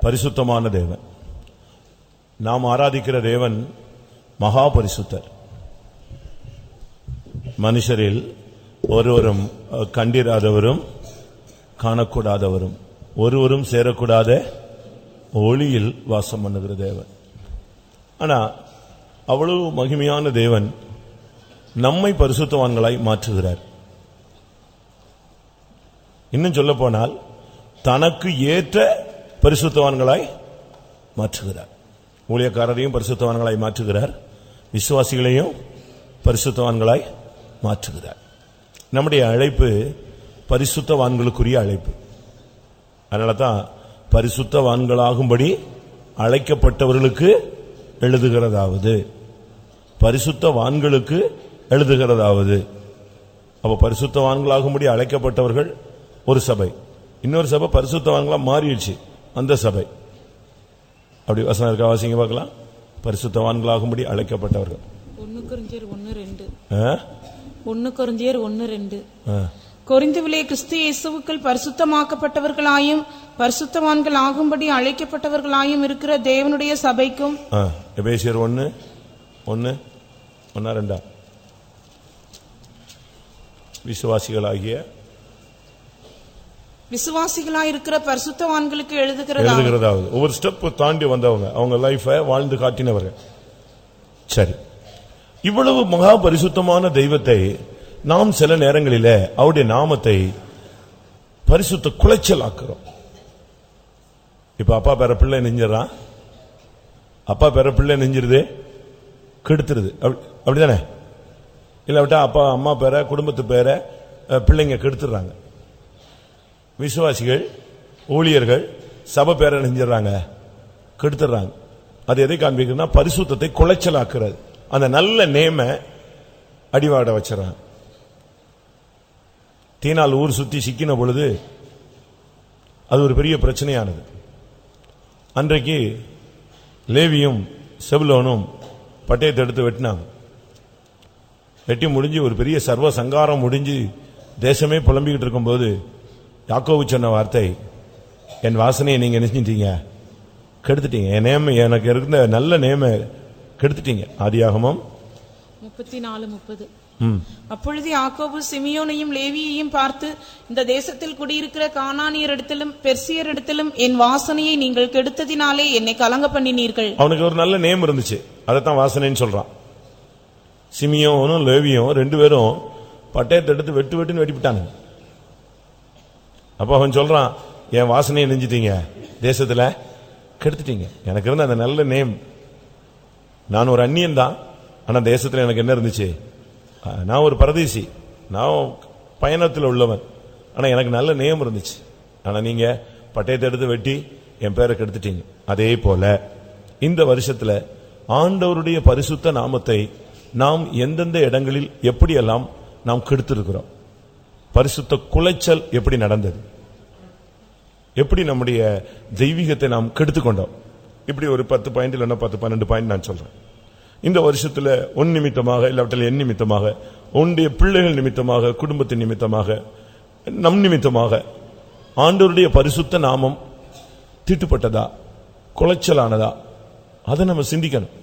பரிசுத்தமான தேவன். நாம் ஆராதிக்கிற தேவன் மகா பரிசுத்தர் மனுஷரில் ஒருவரும் கண்டிராதவரும் காணக்கூடாதவரும். ஒருவரும் சேரக்கூடாத ஒளியில் வாசம் பண்ணுகிற தேவன். ஆனா அவ்வளவு மகிமையான தேவன் நம்மை பரிசுத்தவான்களாய் மாற்றுகிறார். இன்னும் சொல்ல போனால் தனக்கு ஏற்ற பரிசுத்தவான்களாய் மாற்றுகிறார். ஊழியக்காரரையும் பரிசுத்தவான்களாய் மாற்றுகிறார். விசுவாசிகளையும் பரிசுத்தவான்களாய் மாற்றுகிறார். நம்முடைய அழைப்பு பரிசுத்தவான்களுக்குரிய அழைப்பு. அதனால தான் பரிசுத்தவான்களாகும்படி அழைக்கப்பட்டவர்களுக்கு எழுதுகிறதாவது. பரிசுத்தவான்களுக்கு எழுதுகிறதாவது. அப்ப பரிசுத்தவான்களாகும்படி அழைக்கப்பட்டவர்கள் ஒரு சபை. இன்னொரு சபை பரிசுத்தவான்களா மாறிடுச்சு. அந்த சபை. அப்படி வசனம் இருக்கா? வாசிங்க பார்க்கலாம். பரிசுத்தவான்களாகும்படி அழைக்கப்பட்டவர்கள். ஒன்னு கொரிந்தியர் ஒன்னு ரெண்டு. ஆ? ஒன்னு கொரிந்தியர் ஒன்னு ரெண்டு. கொரிந்துவிலே கிறிஸ்து இயேசுவுக்குள் பரிசுத்தமாக்கப்பட்டவர்களாயும் பரிசுத்தவான்கள் ஆகும்படி அழைக்கப்பட்டவர்களாயும் இருக்கிற தேவனுடைய சபைக்கும். ஆ. எபேசியர் ஒன்னு ரெண்டா? விசுவாசிகளாகிய விசுவாசிகளாயிருக்கிற பரிசுத்தவான்களுக்கு எழுதுகிறதா எழுதுகிறதாவது. ஒவ்வொரு ஸ்டெப் தாண்டி வந்தவங்க அவங்க லைஃபை வாழ்ந்து காட்டினவர்கள். சரி. இவ்வளவு மகா பரிசுத்தமான தெய்வத்தை நாம் சில நேரங்களிலே அவருடைய நாமத்தை பரிசுத்த குலைச்சல் ஆக்குறோம் இப்ப அப்பா பேர பிள்ளை நெஞ்சிடறான் அப்பா பேர பிள்ளை நெஞ்சிருது கெடுத்துருது. அப்படி- அப்படிதானே? இல்லாவிட்டா அப்பா அம்மா பேர குடும்பத்து பேர பிள்ளைங்க கெடுத்துடுறாங்க. விசுவாசிகள் ஊழியர்கள் சபை பேரை நெஞ்சிடறாங்க கெடுத்துடுறாங்க. அது எதை காண்பிக்கிறதுனா பரிசுத்தத்தை குலைச்சலாக்குறது. அந்த நல்ல நேம அடிவாட வச்சிடறாங்க. தீனால் ஊர் சுற்றி சிக்கின பொழுது அது ஒரு பெரிய பிரச்சனையானது. அன்றைக்கு லேவியும் செபுலோனும் பட்டயத்தை எடுத்து வெட்டினாங்க. வெட்டி முடிஞ்சு ஒரு பெரிய சர்வ சங்காரம் முடிஞ்சு தேசமே புலம்பிக்கிட்டு இருக்கும்போது யாக்கோவு சொன்ன வார்த்தை என் வாசனையை நீங்கள் நினைச்சிட்டீங்க கெடுத்துட்டீங்க. என் நேம எனக்கு இருந்த நல்ல நேம கெடுத்துட்டீங்க. ஆதியாகமம் முப்பத்தி நாலு முப்பது. அப்பொழுது யாக்கோபு சிமியோனையும் லேவியையும் பார்த்து இந்த தேசத்தில் குடியிருக்கிற கானானியரிடத்திலும் பெர்சியரிடத்திலும் என் வாசனையை நீங்கள் கெடுத்ததினாலே என்னை கலங்க பண்ணினீர்கள். அவனுக்கு ஒரு நல்ல நேம் இருந்துச்சு. அதைத்தான் வாசனைன்னு சொல்றான். சிமியோனும் லேவியும் ரெண்டு பேரும் பட்டயத்தை எடுத்து வெட்டு வெட்டுன்னு வெட்டிவிட்டாங்க அப்ப அவன் சொல்றான் என் வாசனையை நெஞ்சிட்டீங்க. தேசத்துல கெடுத்துட்டீங்க. எனக்கு இருந்த அந்த நல்ல நேம். நான் ஒரு அந்நியன் தான். ஆனா தேசத்துல எனக்கு என்ன இருந்துச்சு? நான் ஒரு பரதேசி. நான் பயணத்தில் உள்ளவன். ஆனால் எனக்கு நல்ல நேம் இருந்துச்சு. ஆனால் நீங்கள் பட்டயத்தை எடுத்து வெட்டி என் பேரை கெடுத்துட்டீங்க. அதே போல இந்த வருஷத்தில் ஆண்டவருடைய பரிசுத்த நாமத்தை நாம் எந்தெந்த இடங்களில் எப்படியெல்லாம் நாம் கெடுத்திருக்கிறோம்? பரிசுத்த குலைச்சல் எப்படி நடந்தது? எப்படி நம்முடைய தெய்வீகத்தை நாம் கெடுத்துக்கொண்டோம்? இப்படி ஒரு பத்து பாயிண்ட் இல்லைன்னா பத்து பன்னெண்டு பாயிண்ட் நான் சொல்றேன். இந்த வருஷத்தில் உன் நிமித்தமாக இல்லாவிட்டால் என் நிமித்தமாக உன்னுடைய பிள்ளைகள் நிமித்தமாக குடும்பத்தின் நிமித்தமாக நம் நிமித்தமாக ஆண்டோருடைய பரிசுத்த நாமம் தீட்டுப்பட்டதா? குலைச்சலானதா? அதை நம்ம சிந்திக்கணும்.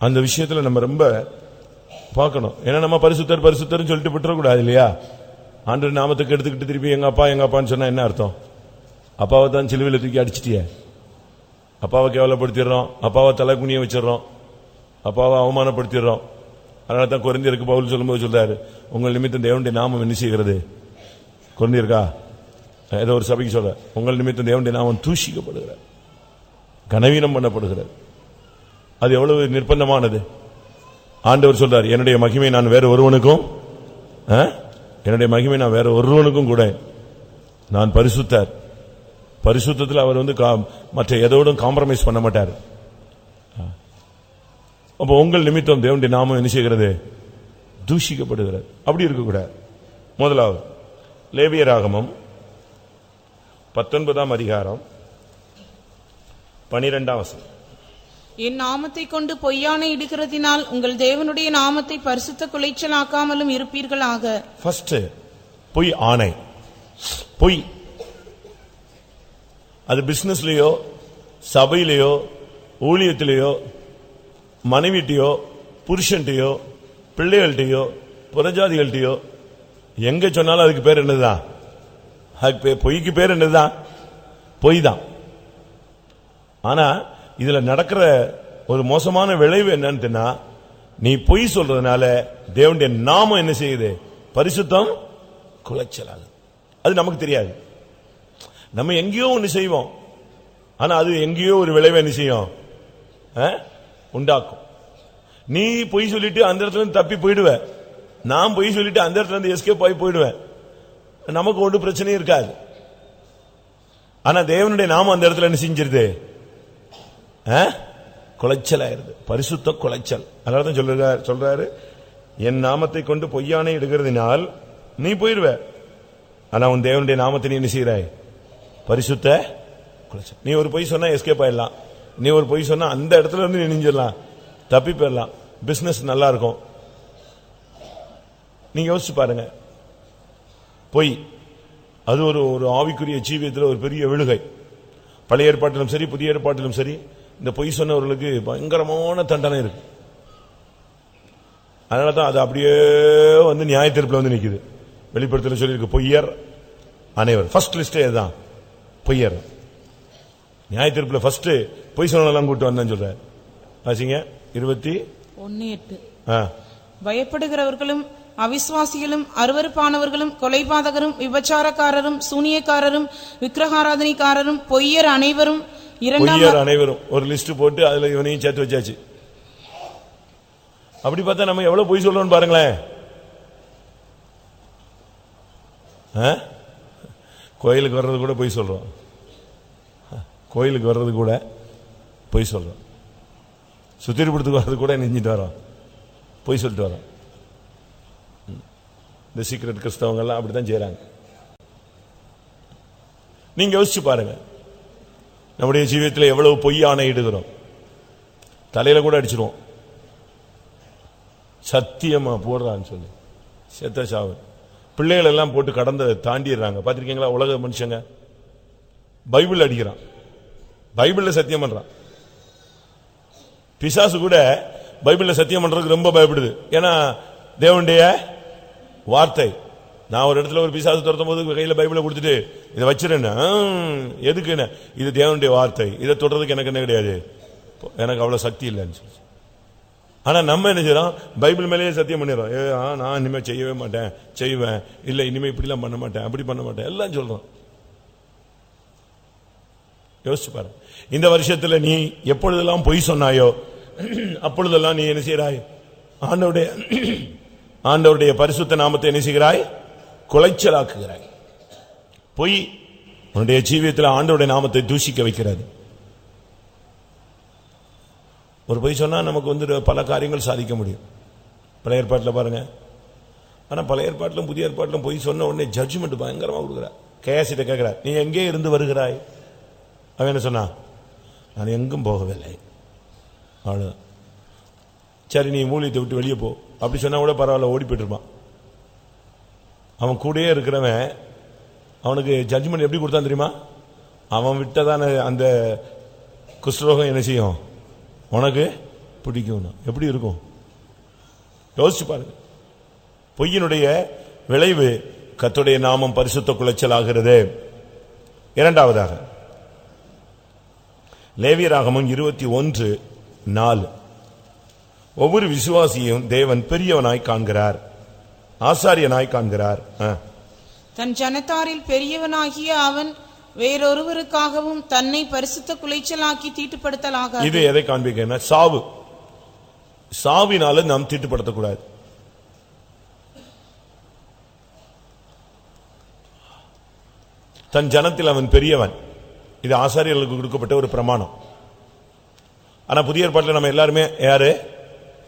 அந்த விஷயத்தில் நம்ம ரொம்ப பார்க்கணும். ஏன்னா நம்ம பரிசுத்தர் பரிசுத்தர்னு சொல்லிட்டு விட்டுறக்கூடாது இல்லையா? ஆண்டு நாமத்துக்கு எடுத்துக்கிட்டு திருப்பி எங்க அப்பா எங்க அப்பான்னு சொன்னா என்ன அர்த்தம்? அப்பாவை தான் சிலுவையில் தூக்கி அடிச்சிட்டியே. அப்பாவை கேவலப்படுத்திடுறோம். அப்பாவை தலைக்குனியை வச்சிடறோம். அப்பாவை அவமானப்படுத்திடுறோம். அதனால தான் குறைந்திருக்கு பவுல் சொல்லும்போது சொல்றாரு உங்கள் நிமித்தம் தேவனுடைய நாமம் என்ன செய்கிறது? குறைந்திருக்கா ஏதோ ஒரு சபைக்கு சொல்ற உங்கள் நிமித்தம் தேவனுடைய நாமம் தூஷிக்கப்படுகிறார் கனவீனம் பண்ணப்படுகிறது. அது எவ்வளவு நிர்பந்தமானது? ஆண்டவர் சொல்றார் என்னுடைய மகிமை நான் வேற ஒருவனுக்கும் ஆ? என்னுடைய மகிமை நான் வேற ஒருவனுக்கும் கூட நான் பரிசுத்தார். பரிசுத்தத்தில் அவர் வந்து மற்ற எதோடும் காம்ப்ரமைஸ் பண்ண மாட்டார். அப்போ உங்கள் நிமித்தம் தேவனுடைய நாமம் என்ன செய்கிறது? தூஷிக்கப்படுகிறது. அப்படி இருக்கக்கூடாது. முதலாவது லேவியராகமம் பத்தொன்பதாம் அதிகாரம் பனிரெண்டாம் வசனம். என் நாமத்தை கொண்டு பொய்யானை இடுகிறதினால் உங்கள் தேவனுடைய நாமத்தை பரிசுத்த குலைச்சலாக்காமலும் இருப்பீர்களாக. ஃபர்ஸ்ட் பொய் ஆணை. பொய் அது பிசினஸ்லயோ சபையிலையோ ஊழியத்திலேயோ மனைவிட்டையோ புருஷன்ட்டையோ பிள்ளைகள்கிட்டயோ புறஜாதிகள்கிட்டயோ எங்க சொன்னாலும் அதுக்கு பேர் என்னதுதான் அதுக்கு பேர் பொய்க்கு பேர் என்னதுதான் பொய் தான் ஆனா இதுல நடக்கிற ஒரு மோசமான விளைவு என்னன்னு நீ பொய் சொல்றதுனால தேவனுடைய நாமம் என்ன செய்யுது? பரிசுத்தம் குலைச்சலாகுது. அது நமக்கு தெரியாது. நம்ம எங்கேயோ ஒன்று செய்வோம். ஆனா அது எங்கேயோ ஒரு விளைவை என்ன செய்யும்? ஆ? உண்டாக்கும். நீ பொய் சொல்லிட்டு அந்த இடத்துல இருந்து தப்பி போயிடுவ. நான் பொய் சொல்லிட்டு அந்த இடத்துல இருந்து எஸ்கேப் ஆகி போயிடுவேன் நமக்கு ஒன்றும் பிரச்சனையும் இருக்காது. ஆனா தேவனுடைய நாமம் அந்த இடத்துல என்ன செஞ்சிருது? ஆ? குலைச்சலாயிருது. பரிசுத்த குலைச்சல். அதனால தான் சொல்றாரு சொல்றாரு என் நாமத்தை கொண்டு பொய்யானை எடுக்கிறதுனால் நீ போயிருவ ஆனா உன் தேவனுடைய நாமத்தை நீ என்ன செய்கிறாய்? பரிசுத்த குலைச்சல் நீ ஒரு பொய் சொன்னா எஸ்கேப் ஆயிடலாம். நீ ஒரு பொய் சொன்னா அந்த இடத்துல இருந்து நினைஞ்சிடலாம் தப்பி போயிடலாம். பிசினஸ் நல்லா இருக்கும் நீங்க யோசிச்சு பாருங்க. பொய். அது ஒரு ஒரு ஆவிக்குரிய ஜீவியத்தில் ஒரு பெரிய விழுகை. பழைய ஏற்பாட்டிலும் சரி புதிய ஏற்பாட்டிலும் சரி இந்த பொய் சொன்னவர்களுக்கு பயங்கரமான தண்டனை இருக்கு. அதனால தான் அது அப்படியே வந்து நியாய வந்து நிற்குது வெளிப்படுத்தல சொல்லியிருக்கு பொய்யர் அனைவர். ஃபர்ஸ்ட் லிஸ்டே இதுதான். பொய்யர். நியாய தீர்ப்புல ஃபர்ஸ்ட் பொய் சொன்னதெல்லாம் கூட்டு வந்தேன்னு சொல்றாரு வாசிங்க. இருபத்தி ஒன்னு எட்டு. பயப்படுகிறவர்களும் அவிசுவாசிகளும் அருவருப்பானவர்களும் கொலைபாதகரும் விபச்சாரக்காரரும் சூனியக்காரரும் விக்கிரகாராதனைக்காரரும் பொய்யர் அனைவரும் பொய்யர் அனைவரும். ஒரு லிஸ்ட் போட்டு அதுல இவனையும் சேர்த்து வச்சாச்சு. அப்படி பார்த்தா நம்ம எவ்வளவு பொய் சொல்றோம்னு பாருங்களேன்? கோயிலுக்கு வர்றது கூட பொய் சொல்றோம். கோயிலுக்கு வர்றது கூட பொய் சொல்கிறோம் சுத்திரிபுரத்துக்கு வர்றது கூட நெஞ்சிட்டு வரோம் பொய் சொல்லிட்டு வரோம் ம். இந்த சீக்கிரட் கிறிஸ்தவங்கள்லாம் அப்படி தான் செய்கிறாங்க நீங்கள் யோசிச்சு பாருங்க. நம்முடைய ஜீவியத்தில் எவ்வளவு பொய்யான இடுகிறோம். தலையில் கூட அடிச்சிருவோம். சத்தியமாக போடுறான்னு சொல்லி. செத்த சாவு. பிள்ளைகள் எல்லாம் போட்டு கடந்த தாண்டிடுறாங்க. பார்த்துருக்கீங்களா? உலக மனுஷங்க. பைபிள் அடிக்கிறான். பைபிள்ல சத்தியம் பண்றான். பிசாசு கூட பைபிள்ல சத்தியம் பண்றதுக்கு ரொம்ப பயப்படுது. ஏன்னா தேவனுடைய வார்த்தை. நான் ஒரு இடத்துல ஒரு பிசாசு துரத்தும் போது கையில பைபிளை கொடுத்துட்டு இதை வச்சிருந்தேன் எதுக்குன்னு? இது தேவனுடைய வார்த்தை. இதை தொடர்றதுக்கு எனக்கு என்ன கிடையாது. எனக்கு அவ்வளவு சக்தி இல்லைன்னு சொல்லி ஆனா நம்ம என்ன செய்யறோம்? பைபிள் மேலேயே சத்தியம் பண்ணிடுறோம். ஏ ஆ, நான் இனிமேல் செய்யவே மாட்டேன். செய்வேன். இல்லை இனிமேல் இப்படிலாம் பண்ண மாட்டேன். அப்படி பண்ண மாட்டேன். எல்லாம் சொல்றோம். யோசிச்சு பாரு. இந்த வருஷத்துல நீ எப்பொழுதெல்லாம் பொய் சொன்னாயோ அப்பொழுதெல்லாம் நீ என்ன செய்யறாய் ஆண்டவுடைய ஆண்டவருடைய பரிசுத்த நாமத்தை என்ன செய்கிறாய்? குலைச்சலாக்குகிறாய். பொய் உன்னுடைய ஜீவியத்தில் ஆண்டவருடைய நாமத்தை தூஷிக்க வைக்கிறது. ஒரு பொய் சொன்னா நமக்கு வந்து பல காரியங்கள் சாதிக்க முடியும். பல ஏற்பாட்டில் பாருங்க. ஆனா பல ஏற்பாட்டிலும் புதிய ஏற்பாட்டிலும் பொய் சொன்ன உடனே ஜட்ஜ்மெண்ட் பயங்கரமா கொடுக்குறா. கேசிட்ட கேட்கிற நீ எங்கே இருந்து வருகிறாய்? அவன் என்ன சொன்னான்? நான் எங்கும் போகவில்லை. அவ்வளோ சரி நீ மூலியத்தை விட்டு வெளியே போ. அப்படி சொன்னால் கூட பரவாயில்ல ஓடி போயிட்டுருப்பான். அவன் கூடயே இருக்கிறவன் அவனுக்கு ஜட்ஜ்மெண்ட் எப்படி கொடுத்தான் தெரியுமா? அவன் விட்டதான அந்த குஷ்டரோகம் என்ன செய்யும்? உனக்கு பிடிக்கும். எப்படி இருக்கும்? யோசிச்சு பாருங்க. பொய்யினுடைய விளைவு கத்துடைய நாமம் பரிசுத்த குலைச்சல் ஆகிறது இரண்டாவதாக லேவியராகமம் இருபத்தி ஒன்று நாலு. ஒவ்வொரு விசுவாசியும் தேவன் பெரியவனாய் காண்கிறார். ஆசாரியனாய் காண்கிறார். தன் ஜனத்தாரில் பெரியவனாகிய அவன் வேறொருவருக்காகவும் தன்னை பரிசுத்த குலைச்சலாக்கி தீட்டுப்படுத்தலாக இது எதை காண்பிக்கிறேன்னா சாவு. சாவினால நாம் தீட்டுப்படுத்தக்கூடாது. தன் ஜனத்தில் அவன் பெரியவன். இது ஆசாரியர்களுக்கு கொடுக்கப்பட்ட ஒரு பிரமாணம். ஆனா புதிய ஏற்பாட்டில் நம்ம எல்லாருமே யாரு?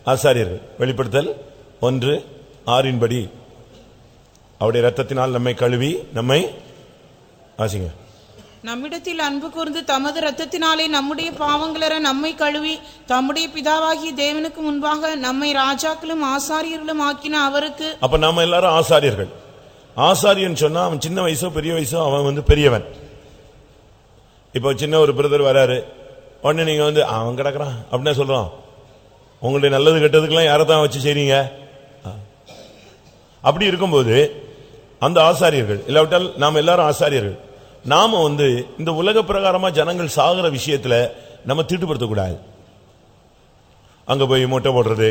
ஆசாரியர்கள் வெளிப்படுத்தல் ஒன்று ஆறின்படி. அவருடைய ரத்தத்தினால் நம்மை கழுவி நம்மை வாசிங்க. நம்மிடத்தில் அன்பு கூர்ந்து தமது இரத்தத்தினாலே நம்முடைய பாவங்களற நம்மை கழுவி தம்முடைய பிதாவாகிய தேவனுக்கு முன்பாக நம்மை ராஜாக்களும் ஆசாரியர்களும் ஆக்கின அவருக்கு அப்ப நாம எல்லாரும் ஆசாரியர்கள். ஆசாரியன் சொன்னா அவன் சின்ன வயசோ பெரிய வயசோ அவன் வந்து பெரியவன். இப்போ சின்ன ஒரு பிரதர் வராரு. உடனே நீங்க வந்து அவன் கிடக்குறான். அப்படின்னா சொல்றோம். உங்களுடைய நல்லது கெட்டதுக்கெல்லாம் யாரை தான் வச்சு செய்றீங்க? அப்படி இருக்கும்போது அந்த ஆசாரியர்கள் இல்லாவிட்டால் நாம் எல்லாரும் ஆசாரியர்கள் நாம வந்து இந்த உலக பிரகாரமா ஜனங்கள் சாகுற விஷயத்துல நம்ம தீட்டுப்படுத்தக்கூடாது அங்க போய் மூட்டை போடுறது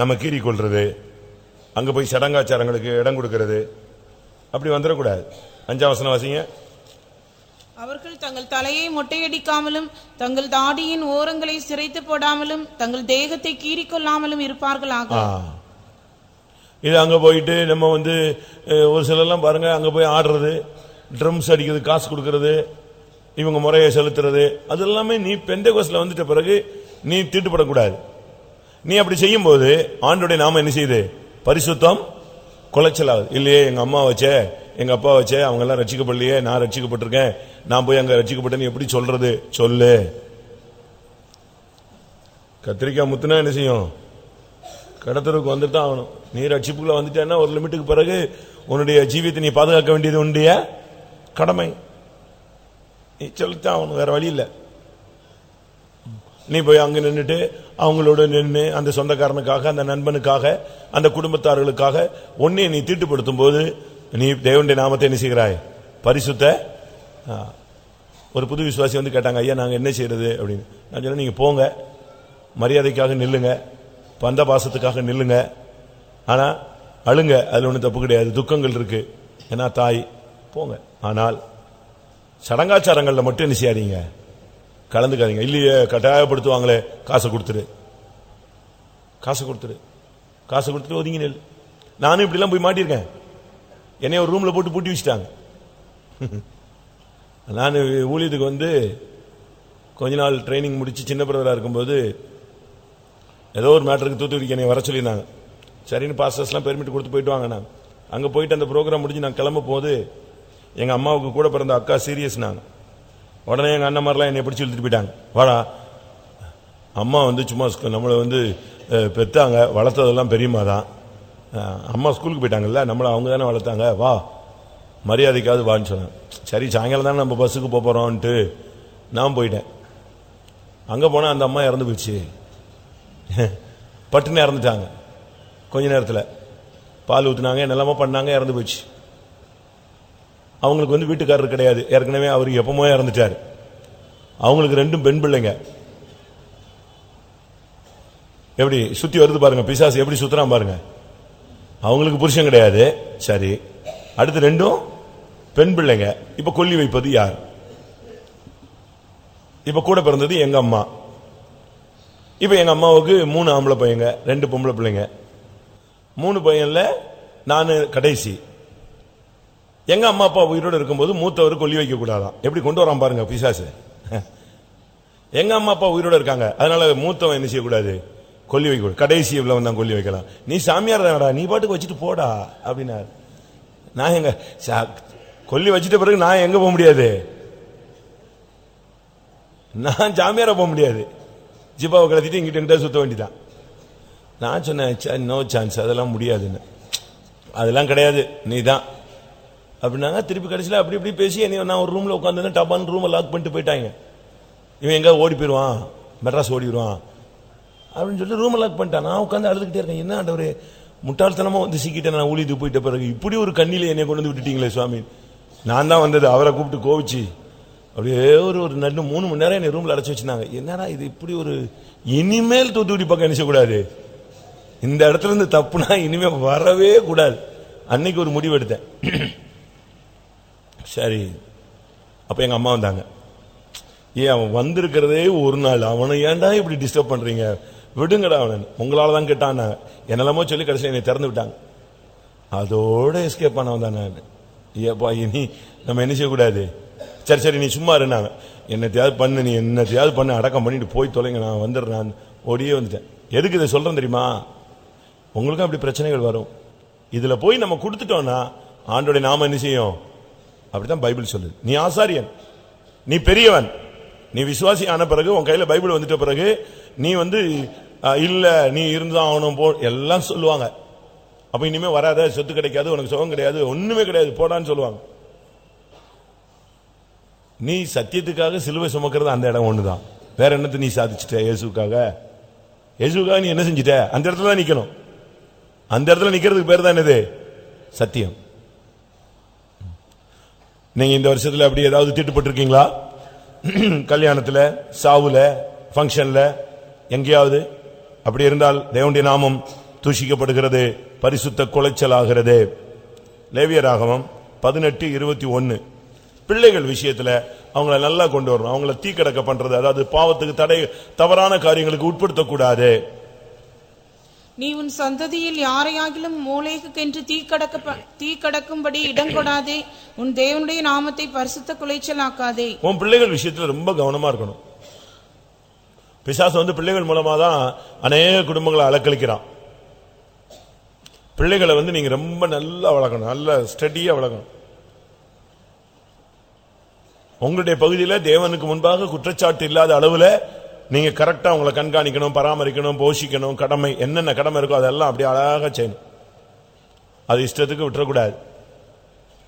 நம்ம கீறி கொள்றது அங்க போய் சடங்காச்சாரங்களுக்கு இடம் கொடுக்கறது அப்படி வந்துடக்கூடாது. அஞ்சாம் வசனம் வாசிங்க. அவர்கள் தங்கள் தலையை மொட்டையடிக்காமலும் தங்கள் தாடியின் ஓரங்களை சிரைத்து போடாமலும் தங்கள் தேகத்தை கீறிக்கொள்ளாமலும் இருப்பார்களாக. இது அங்க போயிட்டு நம்ம வந்து ஒரு சிலர்லாம் பாருங்க அங்க போய் ஆடுறது ட்ரம்ஸ் அடிக்கிறது காசு கொடுக்கறது இவங்க முறையை செலுத்துறது அது எல்லாமே நீ பெந்தகோஸ்ல வந்துட்ட பிறகு நீ தீட்டுப்படக்கூடாது நீ அப்படி செய்யும்போது ஆண்டுடைய நாம என்ன செய்யுது? பரிசுத்தம் குலைச்சலாகுது. இல்லையே எங்க அம்மா வச்சே எங்க அப்பா வச்சே அவங்க எல்லாம் ரசிக்கப்படலையே நான் ரட்சிக்கப்பட்டிருக்கேன் நான் போய் அங்க ரசிக்கப்பட்டேன்னு எப்படி சொல்றது? சொல்லு. கத்திரிக்காய் முத்துனா என்ன செய்யும்? கடத்தருக்கு வந்துட்டு தான் ஆகணும். நீ ரட்சிப்புக்குள்ள வந்துட்டேன்னா ஒரு லிமிட்டுக்கு பிறகு உன்னுடைய ஜீவியத்தை நீ பாதுகாக்க வேண்டியது உன்னுடைய கடமை. நீ சொல்லித்தான் ஆகணும் வேற வழி இல்லை. நீ போய் அங்க நின்றுட்டு அவங்களோட நின்று அந்த சொந்தக்காரனுக்காக அந்த நண்பனுக்காக அந்த குடும்பத்தார்களுக்காக ஒன்னே நீ தீட்டுப்படுத்தும் போது நீ தேவனுடைய நாமத்தை என்ன செய்கிறாய்? பரிசுத்த ஒரு புது விசுவாசி வந்து கேட்டாங்க ஐயா நாங்கள் என்ன செய்யறது? அப்படின்னு. நான் சொன்னேன் நீங்கள் போங்க. மரியாதைக்காக நில்லுங்க. பந்த பாசத்துக்காக நில்லுங்க. ஆனால் அழுங்க. அதில் ஒன்றும் தப்பு கிடையாது. துக்கங்கள் இருக்கு. ஏன்னா தாய் போங்க. ஆனால் சடங்காச்சாரங்களில் மட்டும் என்ன செய்யாதீங்க. கலந்துக்காதீங்க. இல்லையே கட்டாயப்படுத்துவாங்களே. காசை கொடுத்துரு. காசை கொடுத்துரு. காசை கொடுத்துட்டு ஒதுங்கி நெல் நானும் இப்படிலாம் போய் மாட்டியிருக்கேன். என்னைய ஒரு ரூமில் போட்டு பூட்டி வச்சுட்டாங்க. நான் ஊழியத்துக்கு வந்து கொஞ்ச நாள் ட்ரைனிங் முடித்து சின்ன பிரதராக இருக்கும்போது ஏதோ ஒரு மேட்டருக்கு தூத்துக்குடிக்கு என்னை வர சொல்லியிருந்தாங்க. சரின்னு பாஸ்டர்ஸ்லாம் பெர்மிட் கொடுத்து போயிட்டு வாங்க நான். அங்கே போயிட்டு அந்த ப்ரோக்ராம் முடிஞ்சு நான் கிளம்ப போது எங்கள் அம்மாவுக்கு கூட பிறந்த அக்கா சீரியஸ் நான் உடனே எங்கள் அண்ணன் மாதிரிலாம் என்னை பிடிச்சி இழுத்துட்டு போயிட்டாங்க. வாடா. அம்மா வந்து சும்மா நம்மளை வந்து பெற்றாங்க வளர்த்ததெல்லாம் பெரியம்மா தான் அம்மா ஸ்கூலுக்கு போயிட்டாங்கல்ல நம்மளை அவங்க தானே வளர்த்தாங்க. வா. மரியாதைக்காவது வான்னு சொன்னேன் சரி சாயங்காலம் தானே நம்ம பஸ்ஸுக்கு போக நான் போயிட்டேன். அங்கே போனால் அந்த அம்மா இறந்து போயிடுச்சு. பட்டுன்னு இறந்துட்டாங்க. கொஞ்ச நேரத்தில். பால் ஊற்றுனாங்க என்னெல்லாமோ பண்ணாங்க இறந்து போச்சு அவங்களுக்கு வந்து வீட்டுக்காரர் கிடையாது. ஏற்கனவே அவர் எப்பமோ இறந்துட்டார். அவங்களுக்கு ரெண்டும் பெண் பிள்ளைங்க. எப்படி சுத்தி வருது பாருங்க. பிசாசு எப்படி சுத்துறான் பாருங்க. அவங்களுக்கு புருஷன் கிடையாது. சரி. அடுத்து ரெண்டும் பெண் பிள்ளைங்க. இப்ப கொல்லி வைப்பது யார்? இப்ப கூட பிறந்தது எங்க அம்மா. இப்ப எங்க அம்மாவுக்கு மூணு ஆம்பளை பையங்க ரெண்டு பொம்பளை பிள்ளைங்க. மூணு பையன்ல நான் கடைசி. எங்க அம்மா அப்பா உயிரோடு இருக்கும்போது மூத்தவர் கொல்லி வைக்க கூடாதான் எப்படி கொண்டு வரான் பாருங்க பிசாசு. எங்க அம்மா அப்பா உயிரோட இருக்காங்க. அதனால மூத்தவன் என்ன செய்யக்கூடாது? கொல்லி வைக்க கடைசி உள்ளவன் தான் கொல்லி வைக்கலாம். நீ சாமியார் தானடா நீ பாட்டுக்கு வச்சுட்டு போடா அப்படின்னாரு. நான் எங்க சா- கொல்லி வச்சிட்ட பிறகு நான் எங்க போக முடியாது? நான் சாமியார போக முடியாது. ஜிப்பாவை கலத்திட்டு இங்கிட்ட சுத்த வேண்டிதான். நான் சொன்னேன் நோ சான்ஸ் அதெல்லாம் முடியாதுன்னு. அதெல்லாம் கிடையாது. நீ தான் அப்படின்னாங்க திருப்பி கடைசியில் அப்படி இப்படி பேசி என்னை நான் ஒரு ரூமில் உட்காந்துருந்தேன் டபான் ரூமை லாக் பண்ணிட்டு போயிட்டாங்க. இவன் எங்கே ஓடி போயிடுவான். மெட்ராஸ் ஓடிடுவான். அப்படின்னு சொல்லிட்டு ரூமை லாக் பண்ணிட்டான். நான் உட்காந்து அழுதுகிட்டே இருக்கேன். என்ன ஒரு முட்டாள்தனமாக வந்து சிக்கிட்டேன். நான் ஊழியத்துக்கு போயிட்ட பிறகு இப்படி ஒரு கண்ணியில் என்னை கொண்டு வந்து விட்டுட்டீங்களே சுவாமி. நான் தான் வந்தது. அவரை கூப்பிட்டு கோவிச்சு. அப்படியே ஒரு ஒரு நல்ல மூணு மணி நேரம் என்னை ரூமில் அடைச்சி வச்சிருந்தாங்க. என்னடா இது இப்படி ஒரு இனிமேல் தூத்துக்குடி பக்கம் நினைச்சக்கூடாது இந்த இடத்துல இருந்து தப்புனா இனிமேல் வரவே கூடாது. அன்னைக்கு ஒரு முடிவு எடுத்தேன். சரி. அப்போ எங்கள் அம்மா வந்தாங்க. ஏன் அவன் வந்திருக்கிறதே ஒரு நாள். அவனை ஏன்டா இப்படி டிஸ்டர்ப் பண்ணுறீங்க விடுங்கடா அவன். உங்களால் தான் கேட்டான் என்னெல்லாமோ சொல்லி கடைசியில் என்னை திறந்து விட்டாங்க. அதோட எஸ்கேப் பண்ணவன் தான் நான். ஏப்பா இனி நம்ம என்ன செய்யக்கூடாது? சரி சரி நீ சும்மா இருந்தாங்க என்னத்தையாவது பண்ணு நீ என்னத்தையாவது பண்ணு. அடக்கம் பண்ணிட்டு போய் தொலைங்க. நான் வந்துடுறேன். ஓடியே வந்துட்டேன். எதுக்கு இதை சொல்கிறேன் தெரியுமா? உங்களுக்கும் அப்படி பிரச்சனைகள் வரும். இதில் போய் நம்ம கொடுத்துட்டோம்னா ஆண்டோடைய நாம என்ன செய்யும்? அப்படிதான் பைபிள் சொல்லுது. நீ ஆசாரியன். நீ பெரியவன். நீ விசுவாசி ஆன பிறகு உன் கையில பைபிள் வந்துட்ட பிறகு நீ வந்து இல்ல நீ இருந்துதான் ஆகணும் போ எல்லாம் சொல்லுவாங்க. அப்ப இனிமே வராத சொத்து கிடைக்காது உனக்கு சுகம் கிடையாது ஒண்ணுமே கிடையாது போடான்னு சொல்லுவாங்க. நீ சத்தியத்துக்காக சிலுவை சுமக்கிறது அந்த இடம் ஒண்ணுதான். வேற என்னத்தை நீ சாதிச்சிட்ட இயேசுக்காக இயேசுக்காக நீ என்ன செஞ்சிட்ட? அந்த இடத்துல தான் நிக்கணும். அந்த இடத்துல நிக்கிறதுக்கு பேர் தான் என்னது? சத்தியம். நீங்க இந்த வருஷத்துல அப்படி ஏதாவது திட்டுப்பட்டிருக்கீங்களா கல்யாணத்துல சாவுல ஃபங்க்ஷன்ல எங்கேயாவது? அப்படி இருந்தால் தேவனுடைய நாமம் தூஷிக்கப்படுகிறது பரிசுத்த குலைச்சலாகிறது. லேவியராகவம் பதினெட்டு இருபத்தி ஒன்னு. பிள்ளைகள் விஷயத்துல அவங்கள நல்லா கொண்டு வரணும். அவங்கள தீக்கடக்க பண்றது அதாவது பாவத்துக்கு தடை தவறான காரியங்களுக்கு உட்படுத்தக்கூடாது. நீ உன் சந்ததியில் யாரையாகிலும் மூளைக்கென்று தீக்கடக்க தீக்கடக்கும்படி இடம் கொடாதே. உன் தேவனுடைய நாமத்தை பரிசுத்த குலைச்சலாக்காதே. உன் பிள்ளைகள் விஷயத்துல ரொம்ப கவனமா இருக்கணும். பிசாசு வந்து பிள்ளைகள் மூலமா தான் அநேக குடும்பங்களை அலக்களிக்கிறான் பிள்ளைகளை வந்து நீங்க ரொம்ப நல்லா வளர்க்கணும். நல்ல ஸ்டடியா வளர்க்கணும். உங்களுடைய பகுதியில் தேவனுக்கு முன்பாக குற்றச்சாட்டு இல்லாத அளவுல நீங்க கரெக்டா உங்களை கண்காணிக்கணும் பராமரிக்கணும் போஷிக்கணும் கடமை என்னென்ன கடமை இருக்கோ அதெல்லாம் அப்படியே அழகாக செய்யணும். அது இஷ்டத்துக்கு விட்டுறக்கூடாது.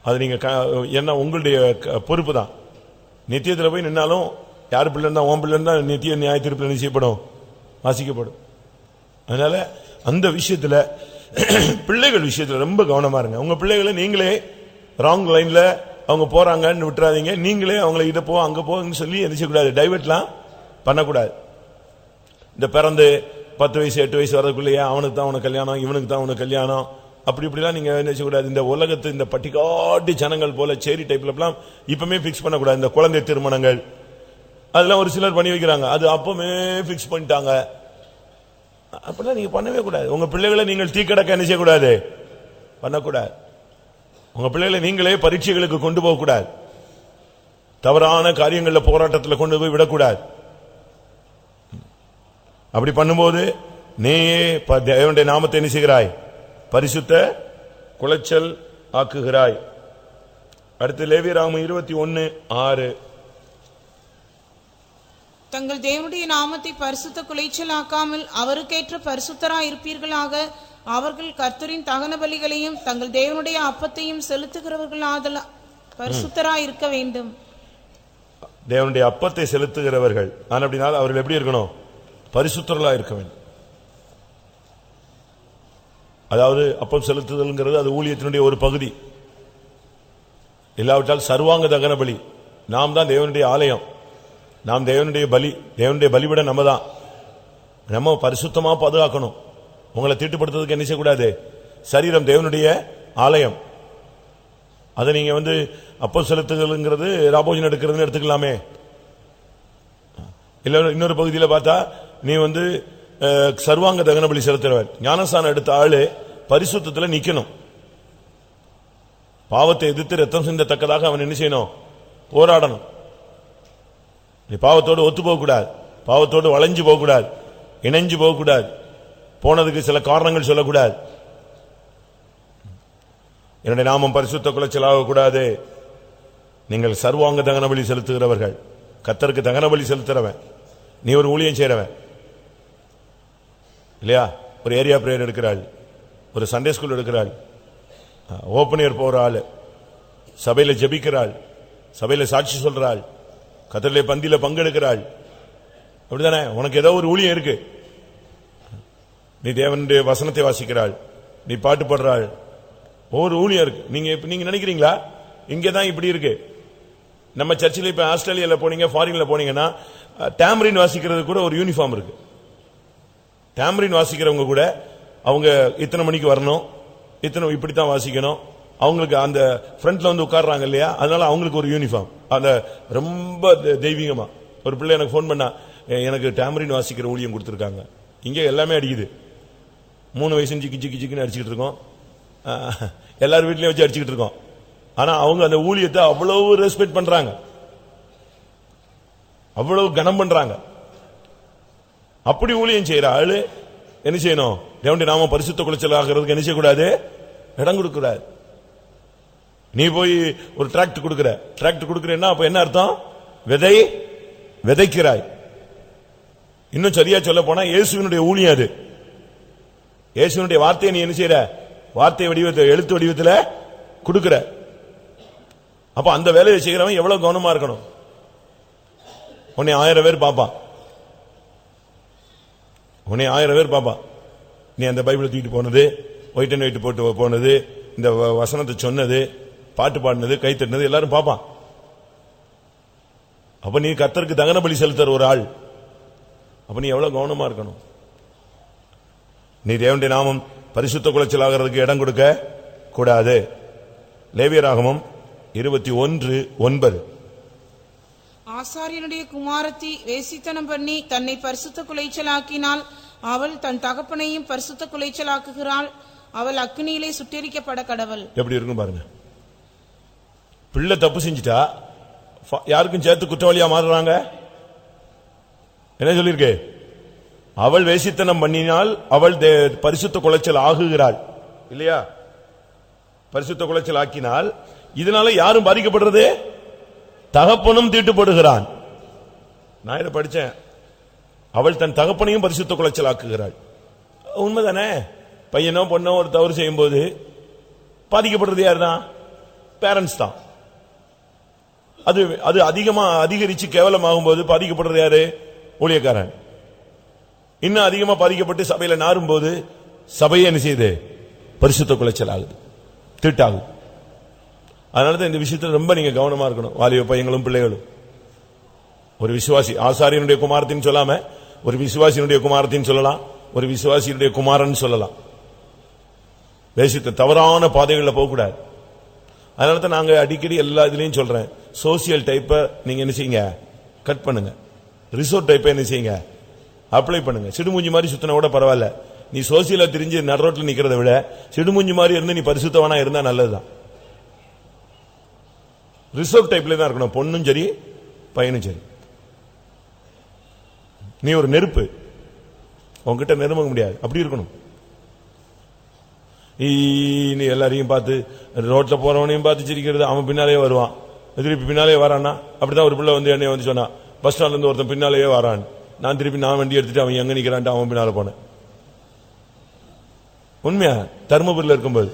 அது நீங்க க- என்ன உங்களுடைய க- பொறுப்பு தான். நித்தியத்தில் போய் நின்னாலும் யார் பிள்ளை இருந்தால் உன் பிள்ளை நித்திய நியாய தீர்ப்பில் நிச்சயப்படும் செய்யப்படும்? வாசிக்கப்படும். அதனால அந்த விஷயத்தில் பிள்ளைகள் விஷயத்தில் ரொம்ப கவனமா இருங்க. உங்க பிள்ளைகளை நீங்களே ராங் லைன்ல அவங்க போறாங்கன்னு விட்டுறாதீங்க. நீங்களே அவங்களை இதை போ அங்க போன்னு சொல்லி என்ன செய்யக்கூடாது? டைவர்ட்லாம் பண்ணக்கூடாது. இந்த பிறந்து பத்து வயசு எட்டு வயசு வரதுக்குள்ளேயே அவனுக்கு தான் உனக்கு கல்யாணம் இவனுக்கு தான் உனக்கு கல்யாணம். அப்படி இப்படிலாம் நீங்க என்ன செய்யக்கூடாது? இந்த உலகத்து இந்த பட்டிக்காட்டி ஜனங்கள் போல சேரி டைப்லாம் இப்பவுமே பிக்ஸ் பண்ணக்கூடாது. இந்த குழந்தை திருமணங்கள். அதெல்லாம் ஒரு சிலர் பண்ணி வைக்கிறாங்க. அது அப்பவுமே பிக்ஸ் பண்ணிட்டாங்க. அப்படிலாம் நீங்க பண்ணவே கூடாது. உங்க பிள்ளைகளை நீங்கள் தீக்கடக்க என்ன செய்யக்கூடாது? பண்ணக்கூடாது. உங்க பிள்ளைகளை நீங்களே பரீட்சைகளுக்கு கொண்டு போகக்கூடாது. தவறான காரியங்களில் போராட்டத்தில் கொண்டு போய் விடக்கூடாது. அப்படி பண்ணும்போது நீயே தேவனுடைய நாமத்தை என்ன செய்கிறாய்? பரிசுத்த குலைச்சல் ஆக்குகிறாய். அடுத்து லேவியராமம் இருபத்தி ஒன்னு ஆறு. தங்கள் தேவனுடைய நாமத்தை பரிசுத்த குலைச்சலாக்காமல் அவருக்கேற்ற பரிசுத்தராய் இருப்பீர்களாக அவர்கள் கர்த்தரின் தகன பலிகளையும் தங்கள் தேவனுடைய அப்பத்தையும் செலுத்துகிறவர்களாதல பரிசுத்தராய் இருக்க வேண்டும். தேவனுடைய அப்பத்தை செலுத்துகிறவர்கள். ஆனா அப்படினால் அவர்கள் எப்படி இருக்கணும்? பரிசுத்தர்களாக இருக்க வேண்டும். அதாவது அப்பம் செலுத்துதல்ங்கிறது அது ஊழியத்தினுடைய ஒரு பகுதி. இல்லாவிட்டால் சர்வாங்க தகன பலி. நாம் தான் தேவனுடைய ஆலயம். நாம் தேவனுடைய பலி தேவனுடைய பலிவிட நம்ம தான். நம்ம பரிசுத்தமாக பாதுகாக்கணும். உங்களை தீட்டுப்படுத்துறதுக்கு என்ன செய்யக்கூடாது? சரீரம் தேவனுடைய ஆலயம். அதை நீங்கள் வந்து அப்போ செலுத்துதல்ங்கிறது ராபோஜன் எடுக்கிறதுன்னு எடுத்துக்கலாமே. இல்லை இன்னொரு பகுதியில் பார்த்தா நீ வந்து சர்வாங்க தகனபலி செலுத்துறவன். ஞானஸ்தானம் எடுத்த ஆளு பரிசுத்தத்தில் நிக்கணும். பாவத்தை எதிர்த்து ரத்தம் சிந்தத்தக்கதாக அவன் என்ன செய்யணும்? போராடணும். நீ பாவத்தோடு ஒத்து போகக்கூடாது. பாவத்தோடு வளைஞ்சு போகக்கூடாது. இணைஞ்சு போகக்கூடாது. போனதுக்கு சில காரணங்கள் சொல்லக்கூடாது. என்னுடைய நாமம் பரிசுத்த குலைச்சல் ஆகக்கூடாது. நீங்கள் சர்வாங்க தகன பலி செலுத்துகிறவர்கள். கத்தருக்கு தகன பலி செலுத்துறவன். நீ ஒரு ஊழியம் செய்கிறவன் இல்லையா? ஒரு ஏரியா பிரேயர் எடுக்கிறாள். ஒரு சண்டே ஸ்கூல் எடுக்கிறாள். ஓப்பனியர் போகிற ஆள். சபையில் ஜபிக்கிறாள். சபையில் சாட்சி சொல்கிறாள் கத்திரிலே பந்தியில் பங்கெடுக்கிறாள். அப்படிதானே உனக்கு ஏதோ ஒரு ஊழியம் இருக்கு. நீ தேவனுடைய வசனத்தை வாசிக்கிறாள். நீ பாட்டு பாடுறாள். ஒவ்வொரு ஊழியம் இருக்கு. நீங்க இப்போ நீங்க நினைக்கிறீங்களா? இங்கே தான் இப்படி இருக்கு. நம்ம சர்ச்சில் இப்போ ஆஸ்திரேலியாவில் போனீங்க ஃபாரின்ல போனீங்கன்னா டேமரின் வாசிக்கிறது கூட ஒரு யூனிஃபார்ம் இருக்கு. டேமரின் வாசிக்கிறவங்க கூட அவங்க இத்தனை மணிக்கு வரணும்? இத்தனை இப்படித்தான் வாசிக்கணும்? அவங்களுக்கு அந்த ஃப்ரண்ட்ல வந்து உட்கார்றாங்க இல்லையா? அதனால அவங்களுக்கு ஒரு யூனிஃபார்ம். அந்த ரொம்ப தெ- தெய்வீகமா. ஒரு பிள்ளை எனக்கு ஃபோன் பண்ணா எனக்கு டேமரின் வாசிக்கிற ஊழியம் கொடுத்துருக்காங்க. இங்கே எல்லாமே அடிக்குது. மூணு வயசு சிக்கி சிக்கி சிக்கின்னு அடிச்சுக்கிட்டு இருக்கோம். எல்லார் வீட்லயும் வச்சு அடிச்சுக்கிட்டு இருக்கோம். ஆனா அவங்க அந்த ஊழியத்தை அவ்வளவு ரெஸ்பெக்ட் பண்றாங்க. அவ்வளவு கனம் பண்றாங்க. அப்படி ஊழியம் செய்யற ஆளு என்ன செய்யணும்? தேவண்டி நாம பரிசுத்த குலைச்சல் ஆகிறதுக்கு என்ன செய்யக்கூடாது? இடம் கொடுக்கூடாது நீ போய் ஒரு டிராக்ட் கொடுக்குற. டிராக்ட் கொடுக்கறேன்னா அப்ப என்ன அர்த்தம்? விதை விதைக்கிறாய். இன்னும் சரியா சொல்ல போனா இயேசுவினுடைய ஊழியம் அது. இயேசுனுடைய வார்த்தையை நீ என்ன செய்யற வார்த்தை வடிவத்தில் எழுத்து வடிவத்தில் கொடுக்கிற. அப்ப அந்த வேலையை செய்யறவன் எவ்வளவு கவனமா இருக்கணும்? உன்னை ஆயிரம் பேர் பார்ப்பான். உனே ஆயிரம் பேர் பாப்பா நீ அந்த பைபிளை தூக்கிட்டு போனது ஒயிட் அண்ட் ஒயிட் போட்டு போனது இந்த வ- வசனத்தை சொன்னது பாட்டு பாடினது கை தட்டினது எல்லாரும் பாப்பான் அப்ப நீ கத்தருக்கு தகன பலி செலுத்துற ஒரு ஆள். அப்ப நீ எவ்வளவு கவனமா இருக்கணும்? நீ தேவனுடைய நாமம் பரிசுத்த குலைச்சல் ஆகிறதுக்கு இடம் கொடுக்க கூடாது. லேவியராகமம் இருபத்தி ஒன்று ஒன்பது. ஆசாரியனுடைய குமாரத்தி வேசித்தனம் பண்ணி தன்னை பரிசுத்த குலைச்சலாக்கினால் அவள் தன் தகப்பனையும் பரிசுத்த குலைச்சலாக்குகிறாள். அவள் அக்னியிலே சுட்டெரிக்கப்பட கடவள். எப்படி இருக்கும் பாருங்க. பிள்ளை தப்பு செஞ்சிட்டா யாருக்கும் சேர்த்து குற்றவாளியா மாறுறாங்க? என்ன சொல்லிருக்கு அவள் வேசித்தனம் பண்ணினால் அவள் பரிசுத்த குலைச்சல் ஆகுகிறாள். இல்லையா? பரிசுத்த குலைச்சல் ஆக்கினால் இதனால யாரும் பாதிக்கப்படுறது? தகப்பனும் தீட்டுப்படுகிறான். நான் இதை படித்தேன் அவள் தன் தகப்பனையும் பரிசுத்த குலைச்சல் ஆக்குகிறாள். உண்மைதானே? பையனோ பொண்ணோ ஒரு தவறு செய்யும்போது பாதிக்கப்படுறது யார் தான் பேரண்ட்ஸ் தான். அது அது அதிகமா அதிகரிச்சு கேவலமாகும் போது பாதிக்கப்படுறது யாரு? ஊழியக்காரன். இன்னும் அதிகமா பாதிக்கப்பட்டு சபையில நாரும் போது சபையை என்ன செய்யுது? பரிசுத்த குலைச்சல் ஆகுது. திட்டாகுது. அதனாலதான் இந்த விஷயத்தில் ரொம்ப நீங்க கவனமா இருக்கணும். வாலிப பையங்களும் பிள்ளைகளும். ஒரு விசுவாசி ஆசாரியனுடைய குமாரத்தின்னு சொல்லாம ஒரு விசுவாசியினுடைய குமாரத்தின்னு சொல்லலாம் ஒரு விசுவாசியினுடைய குமாரன் சொல்லலாம். தேசத்தை தவறான பாதைகளில் போகக்கூடாது. அதனால தான் நாங்கள் அடிக்கடி எல்லா இதுலேயும் சொல்றேன். சோசியல் டைப்பை நீங்க என்ன செய்யுங்க? கட் பண்ணுங்க. ரிசோர்ட் டைப்பை என்ன செய்யுங்க? அப்ளை பண்ணுங்க. சிடுமூஞ்சி மாதிரி சுத்தின கூட பரவாயில்ல. நீ சோசியலா திரிஞ்சு நடுரோட்ல நிக்கிறதை விட சிடுமூஞ்சி மாதிரி இருந்து நீ பரிசுத்தவனா இருந்தா நல்லதுதான். ரிசர்வ் டைப்ல தான் இருக்கணும். பொண்ணும் சரி பையனும் சரி. நீ ஒரு நெருப்பு. உங்ககிட்ட நெருங்க முடியாது. அப்படி இருக்கணும். நீ எல்லாரையும் பார்த்து ரோட்ல போறவனையும் பார்த்து சிரிக்கிறது அவன் பின்னாலேயே வருவான். திருப்பி பின்னாலே வரானா அப்படிதான் ஒரு பிள்ளை வந்து என்னைய வந்து சொன்னா பஸ் ஸ்டாண்ட்ல இருந்து ஒருத்தன் பின்னாலேயே வரான். நான் திருப்பி நான் வண்டி எடுத்துட்டு அவன் எங்க நிக்கிறான்ட்டு அவன் பின்னால போனேன். உண்மையா? தருமபுரியில் இருக்கும்போது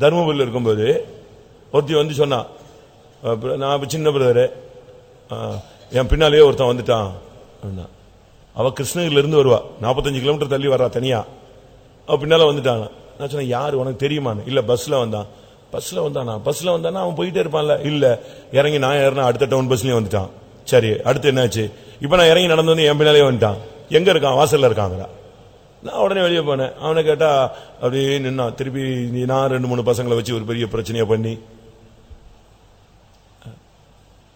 தருமபுரியில் இருக்கும்போது ஒருத்தி வந்து சொன்னா நான் சின்ன பிரதரு என் பின்னாலேயே ஒருத்தன் வந்துட்டான். அப்படின்னா அவள் கிருஷ்ணகிரில வருவா. 45 கிலோமீட்டர் தள்ளி வரா தனியா. அவள் பின்னால் வந்துட்டாங்க நான் சொன்னேன் யார்? உனக்கு தெரியுமான்னு. இல்லை பஸ்ஸில் வந்தான். பஸ்ஸில் வந்தானா? பஸ்ஸில் வந்தானா? அவன் போயிட்டே இருப்பான்ல. இல்லை இறங்கி நான் ஏறினா அடுத்த டவுன் பஸ்லேயும் வந்துட்டான். சரி அடுத்து என்னாச்சு? இப்போ நான் இறங்கி நடந்து வந்து என் பின்னாலே வந்துட்டான். எங்கே இருக்கான்? வாசலில் இருக்காங்கடா நான் உடனே வெளியே போனேன். அவனை கேட்டால் அப்படியே நின்னான். திருப்பி நீ நான் ரெண்டு மூணு பசங்களை வச்சு ஒரு பெரிய பிரச்சனையை பண்ணி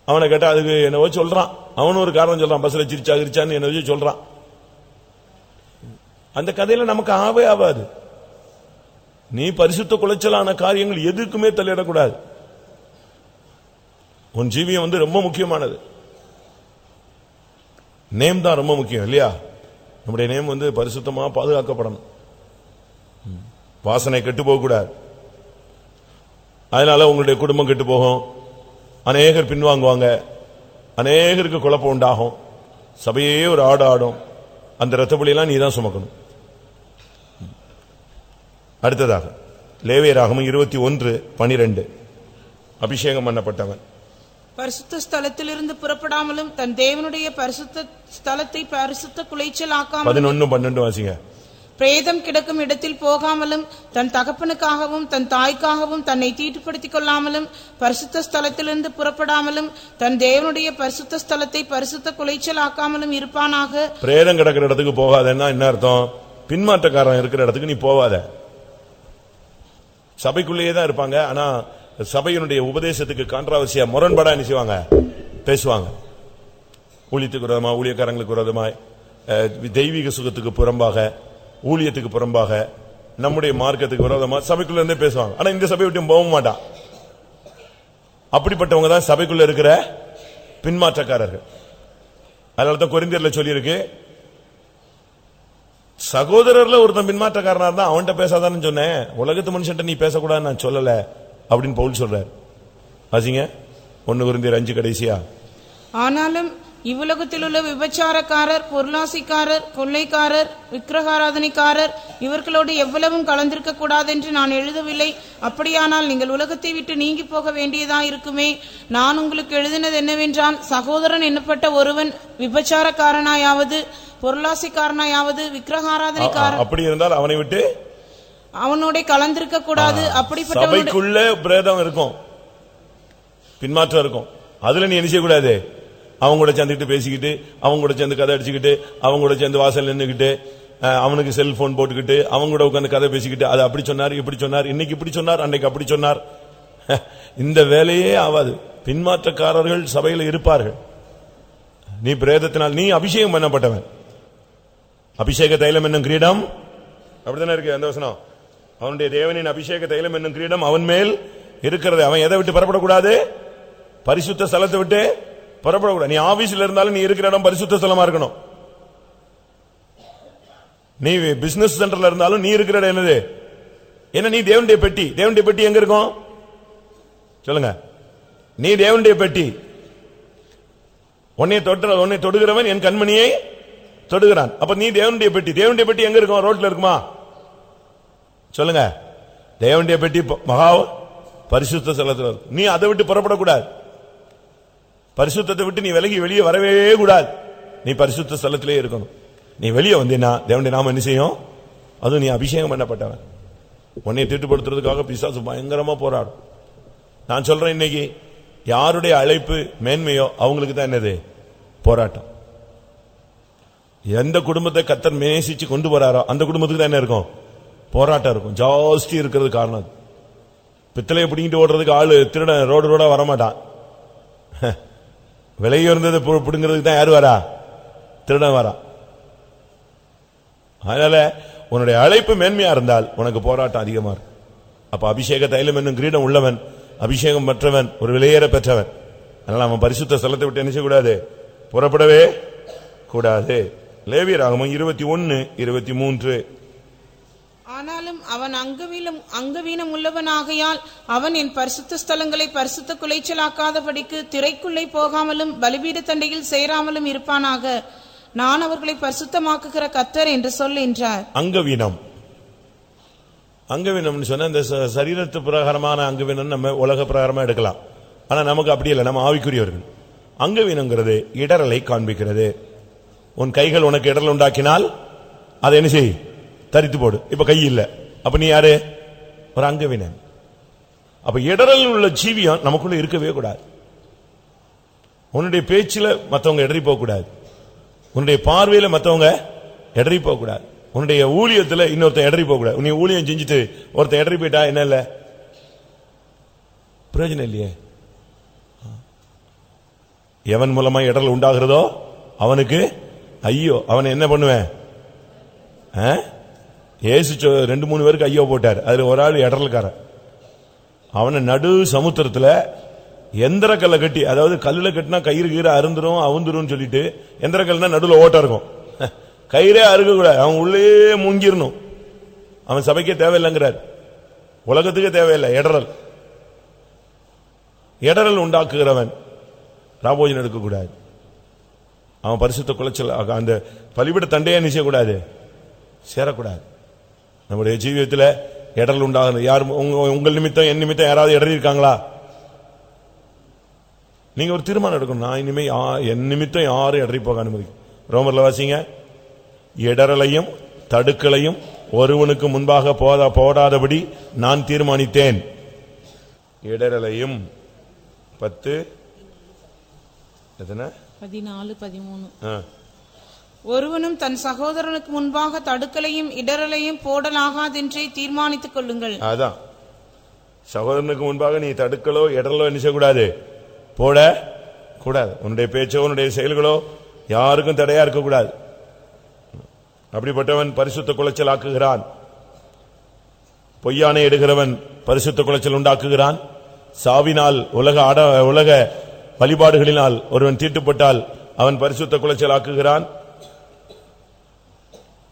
அவனை கேட்டா அதுக்கு என்னவோ சொல்றான். அவனும் ஒரு காரணம் சொல்றான். பஸ்ல சிரிச்சா கிரிச்சான்னு என்ன வச்சு சொல்றான். அந்த கதையில நமக்கு ஆவே ஆகாது நீ பரிசுத்த குலைச்சலான காரியங்கள் எதுக்குமே தள்ளிடக்கூடாது. உன் ஜீவியம் வந்து ரொம்ப முக்கியமானது. நேம் தான் ரொம்ப முக்கியம் இல்லையா? நம்முடைய நேம் வந்து பரிசுத்தமாக பாதுகாக்கப்படணும். வாசனை கெட்டு போகக்கூடாது. அதனால உங்களுடைய குடும்பம் கெட்டு போகும். அநேகர் பின்வாங்குவாங்க. அநேகருக்கு குழப்பம் உண்டாகும். சபையே ஒரு ஆடு ஆடும். அந்த ரத்தப்பலியெல்லாம் நீ தான் சுமக்கணும். அடுத்ததாக லேவியராகமம் இருபத்தி ஒன்று பனிரெண்டு. அபிஷேகம் பண்ணப்பட்டவன். பரிசுத்த ஸ்தலத்திலிருந்து புறப்படாமலும் தன் தேவனுடைய பரிசுத்த ஸ்தலத்தை பரிசுத்த குலைச்சல் ஆக்காமலும் பதினொன்னு பன்னெண்டு வாசிங்க. பிரேதம் கிடக்கும் இடத்தில் போகாமலும் தன் தகப்பனுக்காகவும் தன் தாய்க்காகவும் தன்னை தீட்டுப்படுத்திக் கொள்ளாமலும் பரிசுத்த ஸ்தலத்திலிருந்து புறப்படாமலும் தன் தேவனுடைய பரிசுத்த ஸ்தலத்தை பரிசுத்த குலைச்சல் ஆக்காமலும் இருப்பானாக? பிரேதம் கிடக்கிற இடத்துக்கு போகாதன்னா என்ன அர்த்தம்? பின்மாற்றக்காரன் இருக்கிற இடத்துக்கு நீ போவாத. சபைக்குள்ளேயே தான் இருப்பாங்க. ஆனா சபையினுடைய உபதேசத்துக்கு கான்ட்ராவர்சியா முரண்பாடா என்ன செய்வாங்க? பேசுவாங்க. ஊழியத்துக்கு விரோதமா ஊழியக்காரங்களுக்கு விரோதமாய் அஹ், தெய்வீக சுகத்துக்கு புறம்பாக ஊழியத்துக்கு புறம்பாக நம்முடைய மார்க்கத்துக்கு விரோதமா சபைக்குள்ள இருந்தே பேசுவாங்க. ஆனா இந்த சபை விட்டு போக மாட்டான். அப்படிப்பட்டவங்க தான் சபைக்குள்ள இருக்கிற பின்மாற்றக்காரர்கள். அதனால தான் கொரிந்தியர்ல சொல்லியிருக்கு சகோதரர்ல ஒருத்தன் பின்மாற்றக்காரனா இருந்தா அவன்கிட்ட பேசாதான்னு சொன்னேன். உலகத்து மனுஷன்ட்ட நீ பேசக்கூடாதுன்னு நான் சொல்லல அப்படின்னு பவுல் சொல்றாரு. வாசிங்க ஒன்னு குருந்தியர் அஞ்சு கடைசியா. ஆனாலும் இவ்வுலகத்தில் உள்ள விபச்சாரக்காரர் பொருளாசிக்காரர் கொள்ளைக்காரர் விக்கிரகாராதனைக்காரர் இவர்களோடு எவ்வளவும் கலந்திருக்க கூடாதென்று நான் எழுதவில்லை. அப்படியானால் நீங்கள் உலகத்தை விட்டு நீங்கி போக வேண்டியதா இருக்குமே? நான் உங்களுக்கு எழுதினது என்னவென்றால் சகோதரன் என்னப்பட்ட ஒருவன் விபச்சாரக்காரனாயாவது பொருளாசிக்காரனாயாவது விக்கிரகாராதனைக்காரன். அப்படி இருந்தால் அவனை விட்டு அவனோட கலந்திருக்க கூடாது சபைக்குள்ள பிரேதம் இருக்கும். பின்மாற்றம் இருக்கும். அதுல நீ என்ன செய்யக்கூடாது? அவங்க கூட சேர்ந்துக்கிட்டு பேசிக்கிட்டு அவங்க கூட சேர்ந்து கதை அடிச்சுக்கிட்டு அவங்க கூட சேர்ந்து வாசல் நின்றுக்கிட்டு அவனுக்கு செல்போன் போட்டுக்கிட்டு அவங்க கூட உட்காந்து கதை பேசிக்கிட்டு அது அப்படி சொன்னார் இப்படி சொன்னார் இன்னைக்கு இப்படி சொன்னார் அன்னைக்கு அப்படி சொன்னார். இந்த வேலையே ஆகாது. பின்மாற்றக்காரர்கள் சபையில் இருப்பார்கள். நீ பிரேதத்தினால் நீ அபிஷேகம் பண்ணப்பட்டவன். அபிஷேக தைலம் என்னும் கிரீடம் அப்படித்தானே இருக்கு அந்த வசனம்? அவனுடைய தேவனின் அபிஷேக தைலம் என்னும் கிரீடம் அவன் மேல் இருக்கிறது. அவன் எதை விட்டு புறப்படக்கூடாது? பரிசுத்த ஸ்தலத்தை விட்டு புறப்படக்கூடாது. நீ ஆபீஸ்ல இருந்தாலும் நீ இருக்கிற இடம் பரிசுத்த ஸ்தலமா இருக்கணும். நீ பிசினஸ் சென்டர்ல இருந்தாலும் நீ இருக்கிற இடம் என்னது? என்ன நீ தேவனுடைய பெட்டி? தேவனுடைய பெட்டி எங்க இருக்கும்? சொல்லுங்க. நீ தேவனுடைய பெட்டி. உன்னை தொட்டு உன்னை தொடுகிறவன் என் கண்மணியை தொடுகிறான். அப்ப நீ தேவனுடைய பெட்டி. தேவனுடைய பெட்டி எங்க இருக்கும்? ரோட்ல இருக்குமா? சொல்லுங்க. தேவனுடைய பெட்டி ப- மகா பரிசுத்த செலத்தில் நீ அதை விட்டு புறப்படக்கூடாது. பரிசுத்தத்தை விட்டு நீ விலகி வெளியே வரவே கூடாது. நீ பரிசுத்த ஸ்தலத்திலே இருக்கணும். நீ வெளியே வந்தீன்னா தேவனுடைய நாம என்ன செய்யும்? அதுவும் நீ அபிஷேகம் பண்ணப்பட்டவன். உன்னை திட்டுப்படுத்துறதுக்காக பிசாசு பயங்கரமா போராடும். நான் சொல்றேன் இன்னைக்கு யாருடைய அழைப்பு மேன்மையோ அவங்களுக்கு தான் என்னது? போராட்டம். எந்த குடும்பத்தை கத்தர் நேசிச்சு கொண்டு போறாரோ அந்த குடும்பத்துக்கு தான் என்ன இருக்கும்? போராட்டம் இருக்கும். ஜாஸ்தி இருக்கிறது காரணம் பித்தளையை பிடிங்கிட்டு ஓடுறதுக்கு ஆளு திருட ரோடு ரோடா வரமாட்டான். விலை பிடுங்கிறதுக்கு தான் யார் வரா? திருடன் வரா. அதனால உன்னுடைய அழைப்பு மேன்மையா இருந்தால் உனக்கு போராட்டம் அதிகமா இருக்கும். அப்ப அபிஷேக தைலம் என்னும் கிரீடம் உள்ளவன் அபிஷேகம் பெற்றவன் ஒரு விலையேற பெற்றவன். அதனால அவன் பரிசுத்த ஸ்தலத்தை விட்டு என்ன செய்யக்கூடாது? புறப்படவே கூடாது. லேவியராகமும் இருபத்தி ஒன்னு இருபத்தி மூன்று. ஆனாலும் அவன் அங்கவீனம் அங்கவீனம் உள்ளவனாகையால் அவன் என் பரிசுத்த ஸ்தலங்களை பரிசுத்த குலைச்சலாக்காதபடிக்கு திரைக்குள்ளே போகாமலும் பலிபீட தண்டையில் சேராமலும் இருப்பானாக. நான் அவர்களை பரிசுத்தமாக்குகிற கத்தர் என்று சொல் என்றார். அங்கவீனம் அங்கவீனம்னு சொன்னா இந்த சரீரத்து பிரகாரமான அங்கவீனம் நம்ம உலக பிரகாரமா எடுக்கலாம். ஆனா நமக்கு அப்படி இல்லை நம்ம ஆவிக்குரியவர்கள். அங்கவீனம்ங்கிறது இடரலை காண்பிக்கிறது. உன் கைகள் உனக்கு இடரல் உண்டாக்கினால் அதை என்ன செய்? தரித்து போடு. இப்ப கை இல்ல. அப்ப நீ யாரு? ஒரு அங்கவினன். அப்ப இடரல் உள்ள ஜீவியம் நமக்குள்ள இருக்கவே கூடாது. உன்னுடைய பேச்சில் மற்றவங்க இடறி போகக்கூடாது உன்னுடைய பார்வையில் மற்றவங்க இடறி போகக்கூடாது உன்னுடைய ஊழியத்தில் இன்னொருத்தன் இடறி போகக்கூடாது கூடாது. நீ ஊழியம் செஞ்சுட்டு ஒருத்தன் இடறி போயிட்டா என்ன இல்லை? பிரயோஜனம் இல்லையே. எவன் மூலமா இடரல் உண்டாகிறதோ அவனுக்கு ஐயோ அவனை என்ன பண்ணுவேன்? ஆ? ஏசு ரெண்டு மூணு பேருக்கு ஐயோ போட்டார். அதுல ஒரு ஆள் இடரல்காரன் அவனை நடு சமுத்திரத்துல எந்திர கல்லை கட்டி அதாவது கல்லுல கட்டினா கயிறு கீரை அருந்துரும் அவுந்துரும் சொல்லிட்டு எந்திர நடுவில் நடுவுல ஓட்டம் இருக்கும். கயிறே அறுகக்கூடாது அவன் உள்ளே முங்கிடணும் அவன் சபைக்கே தேவையில்லைங்கிறார். உலகத்துக்கே தேவையில்லை. இடரல் இடரல் உண்டாக்குகிறவன் ராபோஜன் எடுக்கக்கூடாது. அவன் பரிசுத்த குலைச்சல் அந்த பலிபிட தண்டையே நிச்சயக்கூடாது சேரக்கூடாது. நம்முடைய ஜீவியத்தில் இடரல் உண்டாகுது. யார் உங்க உங்கள் நிமித்தம் என் நிமித்தம் யாராவது இடறி இருக்காங்களா நீங்க ஒரு தீர்மானம் எடுக்கணும். நான் இனிமே யா- என் நிமித்தம் யாரும் இடறி போக அனுமதி. ரோமர்ல வாசிங்க. இடரலையும் தடுக்கலையும் ஒருவனுக்கு முன்பாக போதா போடாதபடி நான் தீர்மானித்தேன். இடரலையும் பத்து எத்தனை? பதினாலு பதிமூணு. ஒருவனும் தன் சகோதரனுக்கு முன்பாக தடுக்கலையும் இடரலையும் போடலாகாதென்றே தீர்மானித்துக் கொள்ளுங்கள். அதான். சகோதரனுக்கு முன்பாக நீ தடுக்கலோ இடரலோ என்ன செய்யக்கூடாது? போட கூடாது. உன்னுடைய பேச்சோ உன்னுடைய செயல்களோ யாருக்கும் தடையா இருக்கக்கூடாது. அப்படிப்பட்டவன் பரிசுத்த குலைச்சல் ஆக்குகிறான். பொய்யானை எடுகிறவன் பரிசுத்த குலைச்சல் உண்டாக்குகிறான். சாவினால் உலக ஆட உலக வழிபாடுகளினால் ஒருவன் தீட்டுப்பட்டால் அவன் பரிசுத்த குலைச்சல் ஆக்குகிறான்.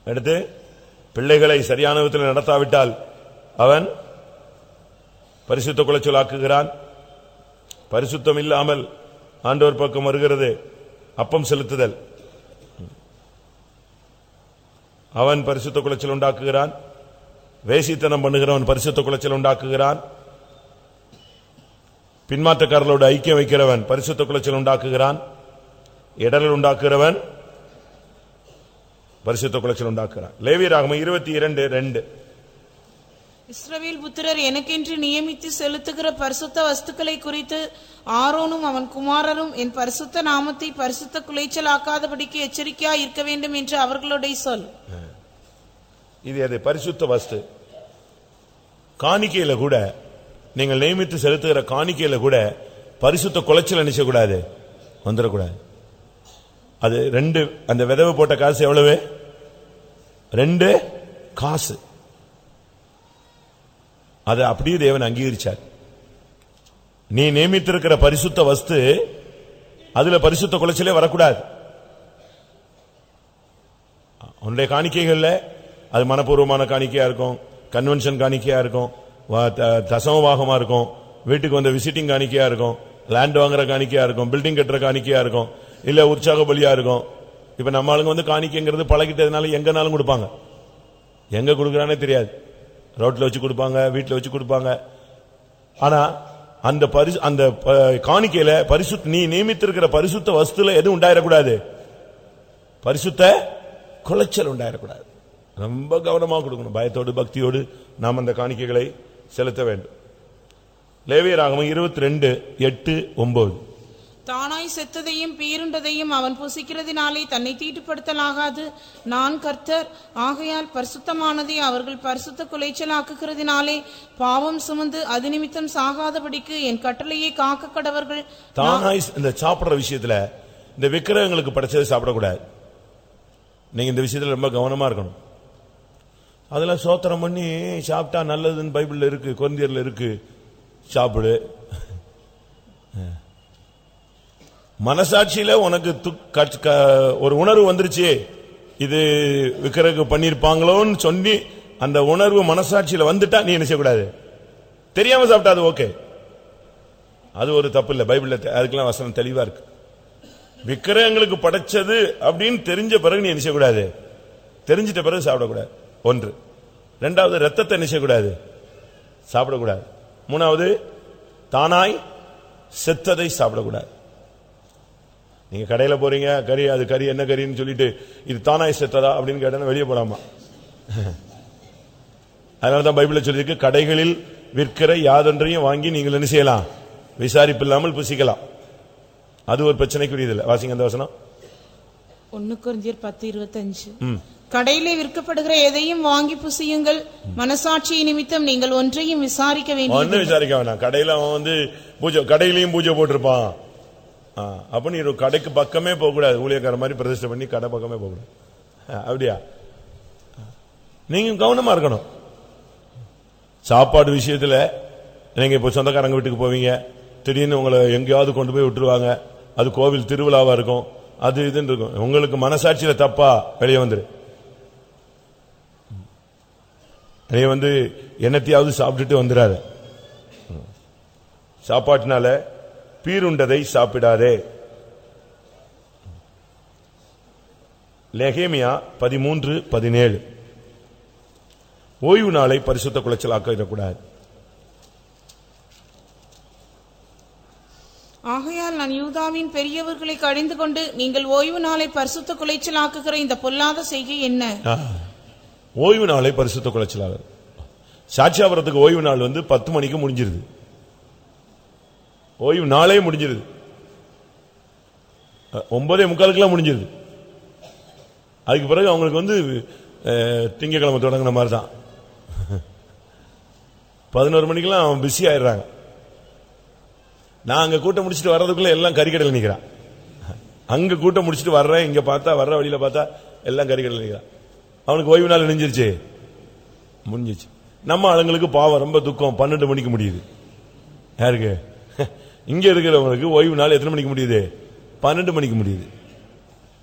அடுத்து பிள்ளைகளை சரியான விதத்தில் நடத்தாவிட்டால் அவன் பரிசுத்த குலைச்சலாக்குகிறான் பரிசுத்தம் இல்லாமல் ஆண்டோர் பக்கம் வருகிறது. அப்பம் செலுத்துதல். அவன் பரிசுத்த குலைச்சல் உண்டாக்குகிறான். வேசித்தனம் பண்ணுகிறவன் பரிசுத்த குலைச்சல் உண்டாக்குகிறான். பின்மாற்றக்காரர்களோடு ஐக்கியம் வைக்கிறவன் பரிசுத்த குலைச்சல் உண்டாக்குகிறான். இடரல் உண்டாக்குகிறவன் பரிசுத்த குலைச்சல் உண்டாக்குகிறான் லேவியராகமம் இருபத்தி இரண்டு ரெண்டு. இஸ்ரவேல் புத்திரர் எனக்கென்று நியமித்து செலுத்துகிற பரிசுத்த வஸ்துக்களை குறித்து ஆரோனும் அவன் குமாரரும் என் பரிசுத்த நாமத்தை பரிசுத்த குலைச்சலாக்காதபடிக்கு எச்சரிக்கையா இருக்க வேண்டும் என்று அவர்களுடைய சொல். இது அது பரிசுத்த வஸ்து. காணிக்கையில கூட நீங்கள் நியமித்து செலுத்துகிற காணிக்கையில கூட பரிசுத்த குலைச்சல் நினைச்சக்கூடாது வந்துடக்கூடாது. அது ரெண்டு அந்த விதவை போட்ட காசு எவ்வளவு? ரெண்டு காசு. அதை அப்படியே தேவன் அங்கீகரிச்சார். நீ நியமித்திருக்கிற பரிசுத்த வஸ்து அதுல பரிசுத்த குலைச்சலே வரக்கூடாது. உன்னுடைய காணிக்கைகள்ல அது மனப்பூர்வமான காணிக்கையா இருக்கும் கன்வென்ஷன் காணிக்கையா இருக்கும் வா- தசமபாகமா இருக்கும் வீட்டுக்கு வந்த விசிட்டிங் காணிக்கையா இருக்கும் லேண்ட் வாங்குற காணிக்கையா இருக்கும் பில்டிங் கட்டுற காணிக்கையா இருக்கும். இல்ல உற்சாக பலியா இருக்கும். இப்ப நம்ம ஆளுங்க வந்து காணிக்கைங்கிறது பழகிட்டதுனால எங்கனாலும் கொடுப்பாங்க. எங்க கொடுக்கறானே தெரியாது. ரோட்ல வச்சு கொடுப்பாங்க வீட்டில் வச்சு கொடுப்பாங்க. ஆனா அந்த பரிசு அந்த ப- காணிக்கையில பரிசு நீ நியமித்திருக்கிற பரிசுத்த வஸ்துல எதுவும் உண்டாயிடக்கூடாது. பரிசுத்த குலைச்சல் உண்டாயிடக்கூடாது. ரொம்ப கவனமாக கொடுக்கணும். பயத்தோடு பக்தியோடு நாம் அந்த காணிக்கைகளை செலுத்த வேண்டும். லேவியராகமம் இருபத்தி ரெண்டு எட்டு ஒன்பது. தானாய் செத்ததையும் பீருண்டதையும் அவன் புசிக்கிறதினாலே தன்னை தீட்டுப்படுத்தலாகாது. நான் கர்த்தர் ஆகையால் பரிசுத்தமானதை அவர்கள் பரிசுத்த குலைச்சலாக்குகிறதினாலே பாவம் சுமந்து அது நிமித்தம் சாகாதபடிக்கு என் கட்டளையை காக்க கடவர்கள் தானாய் இந்த சாப்பிடுற விஷயத்துல இந்த விக்கிரகங்களுக்கு படைச்சதை சாப்பிடக்கூடாது. நீங்க இந்த விஷயத்துல ரொம்ப கவனமா இருக்கணும். அதெல்லாம் சோத்திரம் பண்ணி சாப்பிட்டா நல்லதுன்னு பைபிள்ல இருக்கு கொந்தியர்ல இருக்கு சாப்பிடு. மனசாட்சியில உனக்கு துக்- க- ஒரு உணர்வு வந்துருச்சு. இது விக்கிரகு பண்ணிருப்பாங்களோன்னு சொல்லி அந்த உணர்வு மனசாட்சியில வந்துட்டா நீ என்ன செய்யக்கூடாது? தெரியாம சாப்பிட்டா அது ஓகே. அது ஒரு தப்பு இல்லை. பைபிள்ல அதுக்கெல்லாம் வசனம் தெளிவா இருக்கு. விக்கிரகங்களுக்கு படைச்சது அப்படின்னு தெரிஞ்ச பிறகு நீ என்ன செய்யக்கூடாது? தெரிஞ்சிட்ட பிறகு சாப்பிடக்கூடாது. ஒன்று. ரெண்டாவது ரத்தத்தை என்ன செய்யக்கூடாது? சாப்பிடக்கூடாது. மூணாவது தானாய் செத்ததை சாப்பிடக்கூடாது. நீங்க கடையில போறீங்க கறி அது கறி என்ன கறின்னு சொல்லிட்டு இது தானாய் செத்ததா அப்படின்னு கேட்டா வெளியே போலாமா? அதனாலதான் பைபிள்ல சொல்லியிருக்கு கடைகளில் விற்கிற யாதொன்றையும் வாங்கி நீங்கள் என்ன செய்யலாம்? விசாரிப்பு இல்லாமல் புசிக்கலாம். அது ஒரு பிரச்சனைக்குரியது இல்ல வாசிங்க அந்த வசனம். ஒன்னு பத்து இருபத்தஞ்சு. கடையிலே விற்கப்படுகிற எதையும் வாங்கி புசியுங்கள். மனசாட்சி நிமித்தம் நீங்கள் ஒன்றையும் விசாரிக்க வேண்டியது ஒன்னும் விசாரிக்க வேணாம். கடையில அவன் வந்து பூஜை கடையிலயும் பூஜை போட்டிருப்பான். அப்ப நீ கடைக்கு பக்கமே போகக்கூடாது. ஊழியக்கார மாதிரி பிரதிஷ்டை பண்ணி கடை பக்கமே போகக்கூடாது. அப்படியா? நீங்க கவனமா இருக்கணும். சாப்பாடு விஷயத்தில் நீங்கள் இப்போ சொந்தக்காரங்க வீட்டுக்கு போவீங்க. திடீர்னு உங்களை எங்கேயாவது கொண்டு போய் விட்டுருவாங்க. அது கோவில் திருவிழாவாக இருக்கும். அது இதுன்னு இருக்கும். உங்களுக்கு மனசாட்சியில் தப்பா வெளியே வந்துரு. நீ வந்து என்னத்தையாவது சாப்பிட்டுட்டு வந்துடாத சாப்பாட்டினால பீருண்டதை சாப்பிடாதே. லெகேமியா பதிமூன்று பதினேழு. ஓய்வு நாளை பரிசுத்த குலைச்சலாக்கிடக்கூடாது ஆகையால் நான் யூதாவின் பெரியவர்களை கடிந்து கொண்டு நீங்கள் ஓய்வு நாளை பரிசுத்த குலைச்சலாக்குகிற இந்த பொல்லாத செய்கை என்ன. ஓய்வு நாளை பரிசுத்த குலைச்சலாக சாட்சியாபுரத்துக்கு ஓய்வு நாள் வந்து பத்து மணிக்கு முடிஞ்சிருது. ஓய்வு நாளே முடிஞ்சிருது. ஒன்பதே முக்காலுக்கெல்லாம் முடிஞ்சிருது. அதுக்கு பிறகு அவங்களுக்கு வந்து திங்கக்கிழமை தொடங்கின மாதிரி தான். பதினோரு மணிக்கெல்லாம் அவன் பிஸி ஆயிடுறாங்க. நான் அங்கே கூட்டம் முடிச்சுட்டு வர்றதுக்குள்ள எல்லாம் கறிக்கடையில் நிற்கிறான் அங்கே கூட்டம் முடிச்சுட்டு வர்றேன் இங்கே பார்த்தா வர்ற வழியில் பார்த்தா எல்லாம் கறிக்கடையில் நிற்கிறான் அவனுக்கு ஓய்வு நாள் நெஞ்சிருச்சு முடிஞ்சிச்சு நம்ம ஆளுங்களுக்கு பாவம் ரொம்ப துக்கம். பன்னெண்டு மணிக்கு முடியுது. யாருக்கு? இங்க இருக்கிறவங்களுக்கு ஓய்வு நாள் எத்தனை மணிக்கு முடியுது? பன்னெண்டு மணிக்கு முடியுது.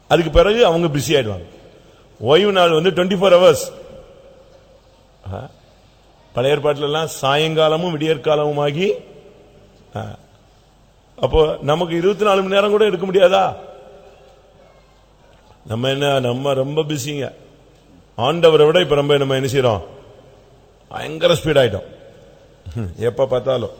அதுக்கு பிறகு அவங்க பிஸி ஆயிடுவாங்க. ஓய்வு நாள் வந்து டுவெண்ட்டி ஃபோர் ஹவர்ஸ் பழைய ஏற்பாட்டுல சாயங்காலமும் விடியற்காலமுமாகி ஆ. அப்போ நமக்கு இருபத்தி நாலு மணி நேரம் கூட எடுக்க முடியாதா? நம்ம என்ன நம்ம ரொம்ப பிஸிங்க ஆண்டவரை விட இப்ப ரொம்ப நம்ம என்ன செய்யறோம் பயங்கர ஸ்பீட் ஆயிட்டோம். எப்ப பார்த்தாலும்.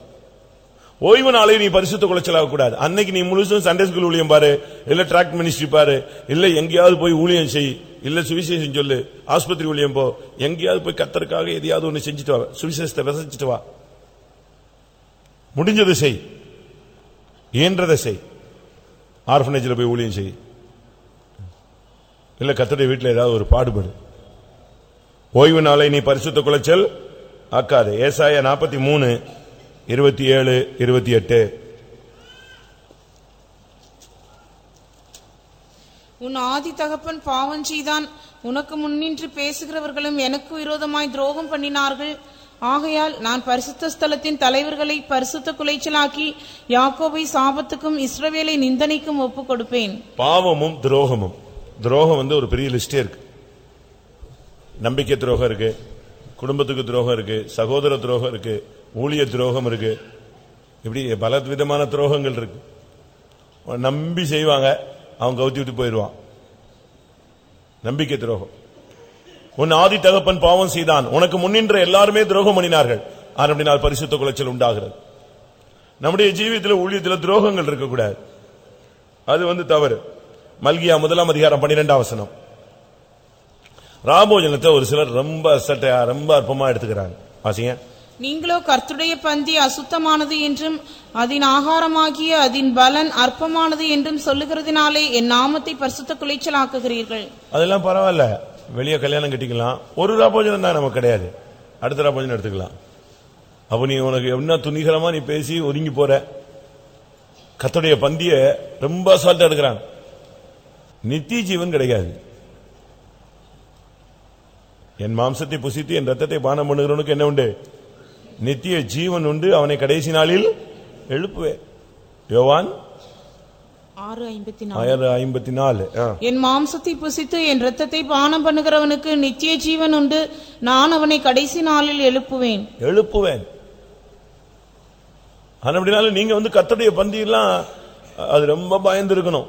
ஓய்வு நாளை நீ பரிசுத்த குலைச்சலாக கூடாது. அன்னைக்கு நீ முழுசும் சண்டே ஸ்கூல் ஊழியம் பாரு. இல்ல ட்ராக் மினிஸ்ட்ரி பாரு. இல்ல எங்கேயாவது போய் ஊழியம் செய். இல்ல சுவிசேஷம் சொல்லு. ஆஸ்பத்திரி ஊழியம் போ. எங்கேயாவது போய் கத்தருக்காக எதையாவது ஒண்ணு செஞ்சுட்டு வா. சுவிசேஷத்தை விசிச்சுட்டு வா. முடிஞ்சதை செய். இயன்றதை செய். ஆர்ஃபனேஜில் போய் ஊழியம் செய். இல்ல கத்தருடைய வீட்டில் ஏதாவது ஒரு பாடுபடு. ஓய்வு நாளை நீ பரிசுத்த குலைச்சல் ஆக்காது. ஏசாயா நாற்பத்தி மூணு இருபத்தி ஏழு இருபத்தி எட்டு. உன் ஆதி தகப்பன் பாவம் செய்தான். உனக்கு முன்னின்று பேசுகிறவர்களும் எனக்கு விரோதமாய் துரோகம் பண்ணினார்கள். ஆகையால் நான் பரிசுத்த ஸ்தலத்தின் தலைவர்களை பரிசுத்த குலைச்சலாக்கி யாக்கோபை சாபத்துக்கும் இஸ்ரவேலை நிந்தனைக்கும் ஒப்புக் கொடுப்பேன். பாவமும் துரோகமும். துரோகம் வந்து ஒரு பெரிய லிஸ்டே இருக்கு. நம்பிக்கை துரோகம் இருக்கு குடும்பத்துக்கு துரோகம் இருக்கு சகோதர துரோகம் இருக்கு ஊழிய துரோகம் இருக்கு. இப்படி பல விதமான துரோகங்கள் இருக்கு. நம்பி செய்வாங்க. அவன் கவுத்தி விட்டு போயிடுவான். நம்பிக்கை துரோகம். உன் ஆதி தகப்பன் பாவம் செய்தான். உனக்கு முன்னின்ற எல்லாருமே துரோகம் பண்ணினார்கள். அப்படினால் பரிசுத்த குலைச்சல் உண்டாகிறது. நம்முடைய ஜீவியத்தில் ஊழியத்தில் துரோகங்கள் இருக்கக்கூடாது. அது வந்து தவறு. மல்கியா முதலாம் அதிகாரம் பன்னிரெண்டாம் வசனம். ராபோஜனத்தை ஒரு சிலர் ரொம்ப அசட்டையா ரொம்ப அற்பமா எடுத்துக்கிறாங்க. வாசிங்க. நீங்களோ கர்த்துடைய பந்தி அசுத்தமானது என்றும் அதன் ஆகாரமாகிய அதன் பலன் அற்பமானது என்றும் சொல்லுகிறதுனாலே என் நாமத்தை பரிசுத்த குலைச்சலாக்குகிறீர்கள். அதெல்லாம் பரவாயில்ல. வெளியே கல்யாணம் கட்டிக்கலாம். ஒரு ராபோஜனம் தான் நமக்கு கிடையாது. அடுத்த ராபோஜனம் எடுத்துக்கலாம். அப்ப நீ உனக்கு என்ன துணிகரமா நீ பேசி ஒதுங்கி போற? கத்தோடைய பந்திய ரொம்ப அசால்ட்டா எடுக்கிறாங்க நித்திய ஜீவன் கிடைக்காது என் மாம்சத்தை புசித்து என் ரத்தத்தை பானம் பண்ணுகிறவனுக்கு என்ன உண்டு? நித்திய ஜீவன் உண்டு. அவனை கடைசி நாளில் எழுப்புவேன். யோவான். என் மாம்சத்தை புசித்து என் இரத்தத்தை பானம் பண்ணுகிறவனுக்கு நித்திய ஜீவன் உண்டு. நான் அவனை கடைசி நாளில் எழுப்புவேன். எழுப்புவேன். அப்படினாலும் நீங்க வந்து கத்தடைய பந்தியெல்லாம் அது ரொம்ப பயந்து இருக்கணும்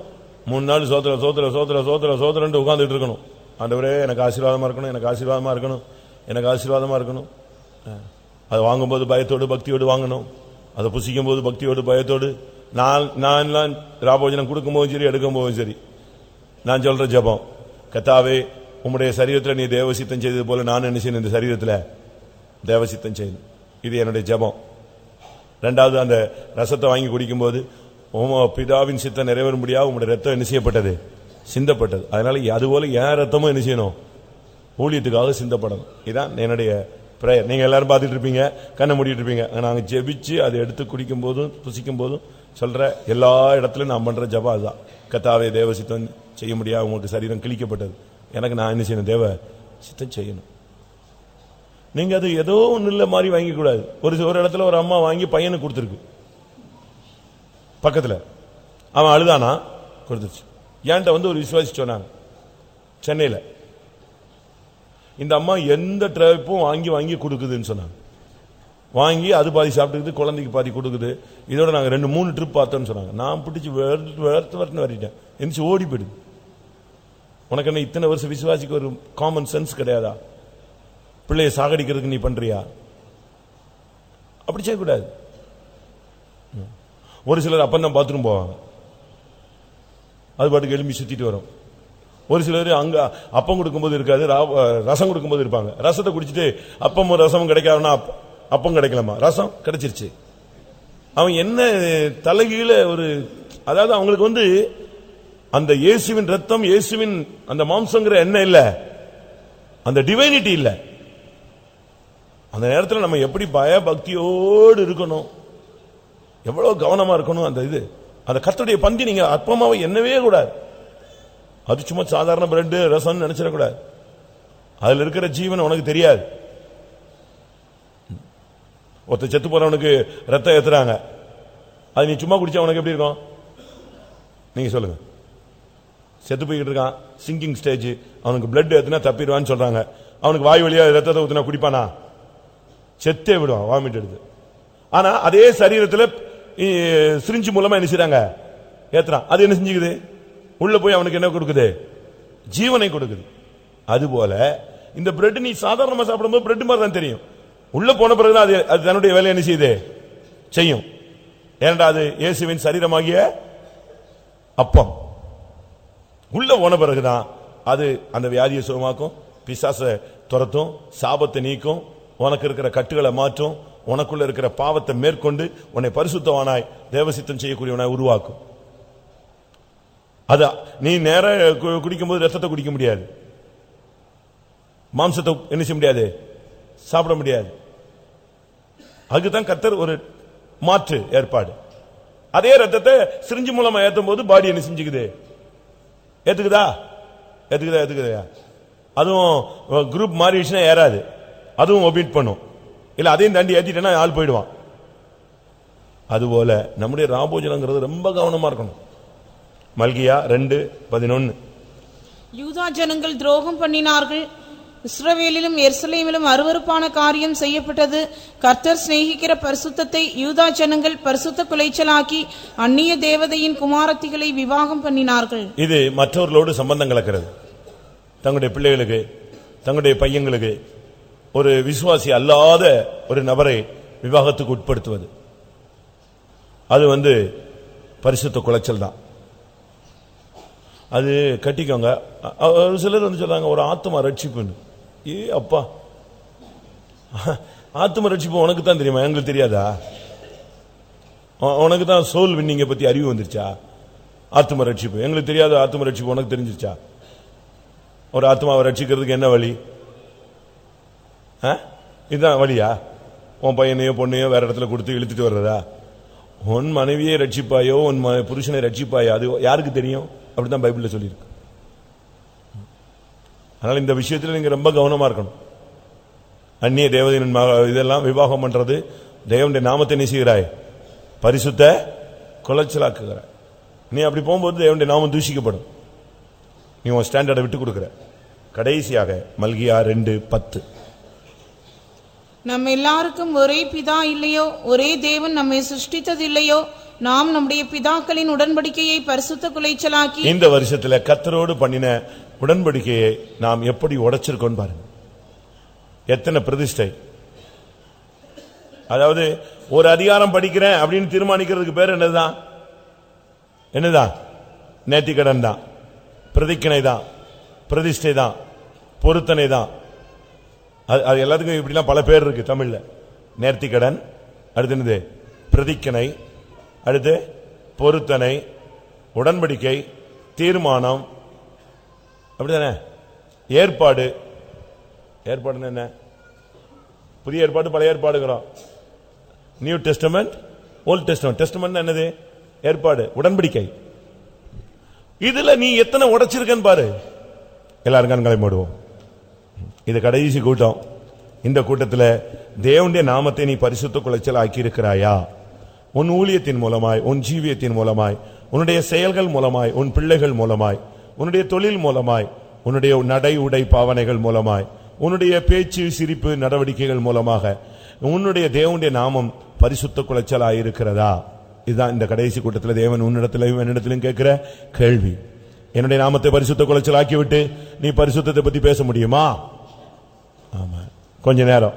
மூணு நாள் சோத்திர சோத்திர சோத்திர சோத்திர சோத்திரன்ட்டு உட்கார்ந்துட்டு இருக்கணும் ஆண்டவரே எனக்கு ஆசீர்வாதமா இருக்கணும் எனக்கு ஆசீர்வாதமா இருக்கணும் எனக்கு ஆசீர்வாதமா இருக்கணும். அதை வாங்கும்போது பயத்தோடு பக்தியோடு வாங்கணும். அதை புசிக்கும் போது பக்தியோடு பயத்தோடு. நான் நான் ராபோஜனம் கொடுக்கும் போதும் சரி எடுக்கும் போதும் சரி. நான் சொல்ற ஜெபம். கத்தாவே உம்முடைய சரீரத்தில் நீ தேவசித்தம் செய்தது போல நான் என்ன செய்யணும் இந்த சரீரத்தில்? தேவசித்தம் செய்யணும். இது என்னுடைய ஜெபம். ரெண்டாவது அந்த ரசத்தை வாங்கி குடிக்கும்போது உம பிதாவின் சித்தம் நிறைவேறும்படியாக உங்களுடைய ரத்தம் என்ன செய்யப்பட்டது? சிந்தப்பட்டது. அதனால அதுபோல என் ரத்தமும் என்ன செய்யணும்? ஊழியத்துக்காக சிந்தப்படணும். இதுதான் என்னுடைய ப்ரேயர் நீங்கள் எல்லாரும் பார்த்துட்டு இருப்பீங்க கண்ணை மூடிட்டு இருப்பீங்க. நாங்கள் ஜெபிச்சு அதை எடுத்து குடிக்கும் போதும் புசிக்கும் போதும் சொல்கிற எல்லா இடத்துலையும் நான் பண்ணுற ஜபா அதுதான். கத்தாவே தேவ சித்தம் செய்ய முடியாது. உங்களுக்கு சரீரம் கிழிக்கப்பட்டது. எனக்கு நான் என்ன செய்யணும்? தேவ சித்தம் செய்யணும். நீங்கள் அது ஏதோ ஒன்றும் இல்லை மாதிரி வாங்கிக்கூடாது ஒரு ஒரு இடத்துல ஒரு அம்மா வாங்கி பையனுக்கு கொடுத்துருக்கு. பக்கத்தில். அவன் அழுதானா? கொடுத்துருச்சு. என்கிட்ட வந்து ஒரு விசுவாசி சொன்னாங்க. சென்னையில். இந்த அம்மா எந்த ட்ரைப்பும் வாங்கி வாங்கி கொடுக்குதுன்னு சொன்னாங்க. வாங்கி அது பாதி சாப்பிட்டுக்குது குழந்தைக்கு பாதி கொடுக்குது. இதோட நாங்கள் ரெண்டு மூணு ட்ரிப் பார்த்தோம்னு சொன்னாங்க. நான் பிடிச்சி வேர்த்து வேர்த்து வரட்டு வரட்டேன் எந்திரிச்சு ஓடி போயிடுது. உனக்கு என்ன இத்தனை வருஷம் விசுவாசிக்கு ஒரு காமன் சென்ஸ் கிடையாதா? பிள்ளைய சாகடிக்கிறதுக்கு நீ பண்ணுறியா அப்படி செய்யக்கூடாது. ம். ஒரு சிலர் அப்பந்தான் பாத்ரூம் போவாங்க. அது பாட்டுக்கு எலும்பி சுற்றிட்டு வரும். ஒரு சிலர் அங்க அப்பம் கொடுக்கும்போது இருக்காது ரா- ரசம் கொடுக்கும்போது இருப்பாங்க. ரசத்தை குடிச்சிட்டு அப்பமும் ரசமும் கிடைக்காதுன்னா அப்பம் கிடைக்கலாமா ரசம் கிடைச்சிருச்சு. அவன் என்ன தலைகீழ ஒரு அதாவது அவங்களுக்கு வந்து அந்த இயேசுவின் ரத்தம் இயேசுவின் அந்த மாம்சங்கிற எண்ணம் இல்ல. அந்த டிவைனிட்டி இல்ல. அந்த நேரத்தில் நம்ம எப்படி பயபக்தியோடு இருக்கணும்? எவ்வளவு கவனமா இருக்கணும் அந்த இது? அந்த கத்தோடைய பந்தி நீங்க அற்பமாவை எண்ணவே கூடாது. அது சும்மா சாதாரண பிரெட் ரசம் நினைச்சிடக்கூடாது. அதுல இருக்கிற ஜீவன் உனக்கு தெரியாது. ஒருத்த செத்து போறவனுக்கு ரத்தம் ஏத்துறாங்க. அது நீ சும்மா குடிச்சா உனக்கு எப்படி இருக்கும்? நீங்க சொல்லுங்க. செத்து போய்கிட்டு இருக்கான் சிங்கிங் ஸ்டேஜ் அவனுக்கு பிளட் ஏத்துனா தப்பிடுவான்னு சொல்றாங்க. அவனுக்கு வாய் வழியா ரத்தத்தை ஊத்துனா குடிப்பானா? செத்தே விடுவான் வாமிட் எடுத்து. ஆனா அதே சரீரத்தில் சிரிஞ்சு மூலமா என்ன செய்றாங்க? ஏத்துறான். அது என்ன செஞ்சுக்குது? உள்ள போய் அவனுக்கு என்ன கொடுக்குது? ஜீவனை கொடுக்குது. அதுபோல இந்த பிரெட் நீ சாதாரணமா சாப்பிடும்போது பிரெட் மாதிரி தான் தெரியும். உள்ள போன பிறகுதான் அது அது தன்னுடைய வேலையை என்ன செய்யுது? செய்யும். ஏன்டா அது இயேசுவின் சரீரமாகிய அப்பம். உள்ள போன பிறகுதான் அது அந்த வியாதியை சுகமாக்கும் பிசாச துரத்தும் சாபத்தை நீக்கும் உனக்கு இருக்கிற கட்டுகளை மாற்றும் உனக்குள்ள இருக்கிற பாவத்தை மேற்கொண்டு உன்னை பரிசுத்தவானாய் தேவசித்தம் செய்யக்கூடியவனாய் உருவாக்கும். அது நீ நேர கு- குடிக்கும்போது ரத்தத்தை குடிக்க முடியாது. மாம்சத்தை என்ன செய்ய முடியாது? சாப்பிட முடியாது. அதுக்குதான் கத்தர் ஒரு மாற்று ஏற்பாடு. அதே ரத்தத்தை சிரிஞ்சு மூலமா ஏற்றும் போது பாடி என்ன செஞ்சுக்குது? ஏத்துக்குதா? ஏத்துக்குதா ஏத்துக்குதா? அதுவும் குரூப் மாறிடுச்சுன்னா ஏறாது. அதுவும் ஒபீட் பண்ணும். இல்ல அதையும் தாண்டி ஏற்றிட்டேன்னா ஆள் போயிடுவான். அதுபோல நம்முடைய ராபோஜனங்கிறது ரொம்ப கவனமா இருக்கணும். மல்கியா ரெண்டு பதினொன்னு. யூதா ஜனங்கள் துரோகம் பண்ணினார்கள். இஸ்ரவேலிலும் எருசலேமிலும் அருவருப்பான காரியம் செய்யப்பட்டது. கர்த்தர் சிநேகிக்கிற பரிசுத்தத்தை யூதா ஜனங்கள் பரிசுத்த குலைச்சலாக்கி அந்நிய தேவதையின் குமாரத்திகளை விவாகம் பண்ணினார்கள். இது மற்றவர்களோடு சம்பந்தம் கலக்கிறது. தங்களுடைய பிள்ளைகளுக்கு தங்களுடைய பையங்களுக்கு ஒரு விசுவாசி அல்லாத ஒரு நபரை விவாகத்துக்கு உட்படுத்துவது. அது வந்து பரிசுத்த குலைச்சல் தான். அது கட்டிக்கோங்க. ஒரு சிலர் வந்து சொல்றாங்க ஒரு ஆத்மா ரட்சிப்புன்னு. ஏ அப்பா. ஆத்ம ரட்சிப்பு உனக்கு தான் தெரியுமா? எங்களுக்கு தெரியாதா? உனக்கு தான் சோல் வின்னிங்க பத்தி அறிவு வந்துருச்சா? ஆத்ம ரட்சிப்பு. எங்களுக்கு தெரியாத ஆத்ம ரட்சிப்பு உனக்கு தெரிஞ்சிருச்சா? ஒரு ஆத்மாவை ரட்சிக்கிறதுக்கு என்ன வழி? ஆ? இதுதான் வழியா? உன் பையனையோ பொண்ணையோ வேற இடத்துல கொடுத்து இழுத்துட்டு வர்றதா? உன் மனைவியை ரட்சிப்பாயோ உன் புருஷனை ரட்சிப்பாயோ? அது யாருக்கு தெரியும்? அப்படிதான் பைபிள்ல சொல்லியிருக்கு. அதனால இந்த விஷயத்துல நீங்க ரொம்ப கவனமா இருக்கணும். அந்நிய தேவதையின் இதெல்லாம் விவாகம் பண்றது தேவனுடைய நாமத்தை நேசிக்கிறாய். பரிசுத்த குலைச்சலாக்குகிறாய். நீ அப்படி போகும்போது தேவனுடைய நாமம் தூஷிக்கப்படும். நீ உன் ஸ்டாண்டர்டை விட்டு கொடுக்குற. கடைசியாக மல்கியா ரெண்டு பத்து. நம்ம எல்லாருக்கும் ஒரே பிதா இல்லையோ? ஒரே தேவன் நம்மை சிருஷ்டித்தது இல்லையோ? நாம் நம்முடைய பிதாக்களின் உடன்படிக்கையை பரிசுத்த குலைச்சலாக்கி இந்த வருஷத்துல கத்தரோடு பண்ணின உடன்படிக்கையை நாம் எப்படி உடைச்சிருக்கோம் பாருங்க. எத்தனை பிரதிஷ்டை. அதாவது ஒரு அதிகாரம் படிக்கிறேன் அப்படின்னு தீர்மானிக்கிறதுக்கு பேர் என்னதுதான்? என்னதான் நேர்த்திக்கடன் தான் பிரதிக்கணை தான் பிரதிஷ்டை தான் பொருத்தனை தான் அது அது எல்லாத்துக்கும் இப்படிலாம் பல பேர் இருக்கு தமிழ்ல. நேர்த்திக்கடன் அடுத்து என்னது? பிரதிக்கணை அடுத்து பொருத்தனை உடன்படிக்கை தீர்மானம். அப்படிதானே? ஏற்பாடு. ஏற்பாடுன்னு என்ன? புதிய ஏற்பாடு பழைய ஏற்பாடுகிறோம் new testament old testament testament என்னது? ஏற்பாடு உடன்படிக்கை. இதுல நீ எத்தனை உடைச்சிருக்கன்னு பாரு. எல்லாரும் கண்களை மூடுவோம். இது கடைசி கூட்டம். இந்த கூட்டத்தில் தேவனுடைய நாமத்தை நீ பரிசுத்த குலைச்சல் ஆக்கியிருக்கிறாயா? உன் ஊழியத்தின் மூலமாய் உன் ஜீவியத்தின் மூலமாய் உன்னுடைய செயல்கள் மூலமாய் உன் பிள்ளைகள் மூலமாய் உன்னுடைய தொழில் மூலமாய் உன்னுடைய நடை உடை பாவனைகள் மூலமாய் உன்னுடைய பேச்சு சிரிப்பு நடவடிக்கைகள் மூலமாக உன்னுடைய தேவனுடைய நாமம் பரிசுத்த குலைச்சலாக இருக்கிறதா? இதுதான் இந்த கடைசி கூட்டத்தில் தேவன் உன்னிடத்திலும் என்னிடத்திலும் கேட்கிற கேள்வி. என்னுடைய நாமத்தை பரிசுத்த குலைச்சல் ஆக்கிவிட்டு நீ பரிசுத்தத்தை பற்றி பேச முடியுமா? ஆமாம் கொஞ்ச நேரம்.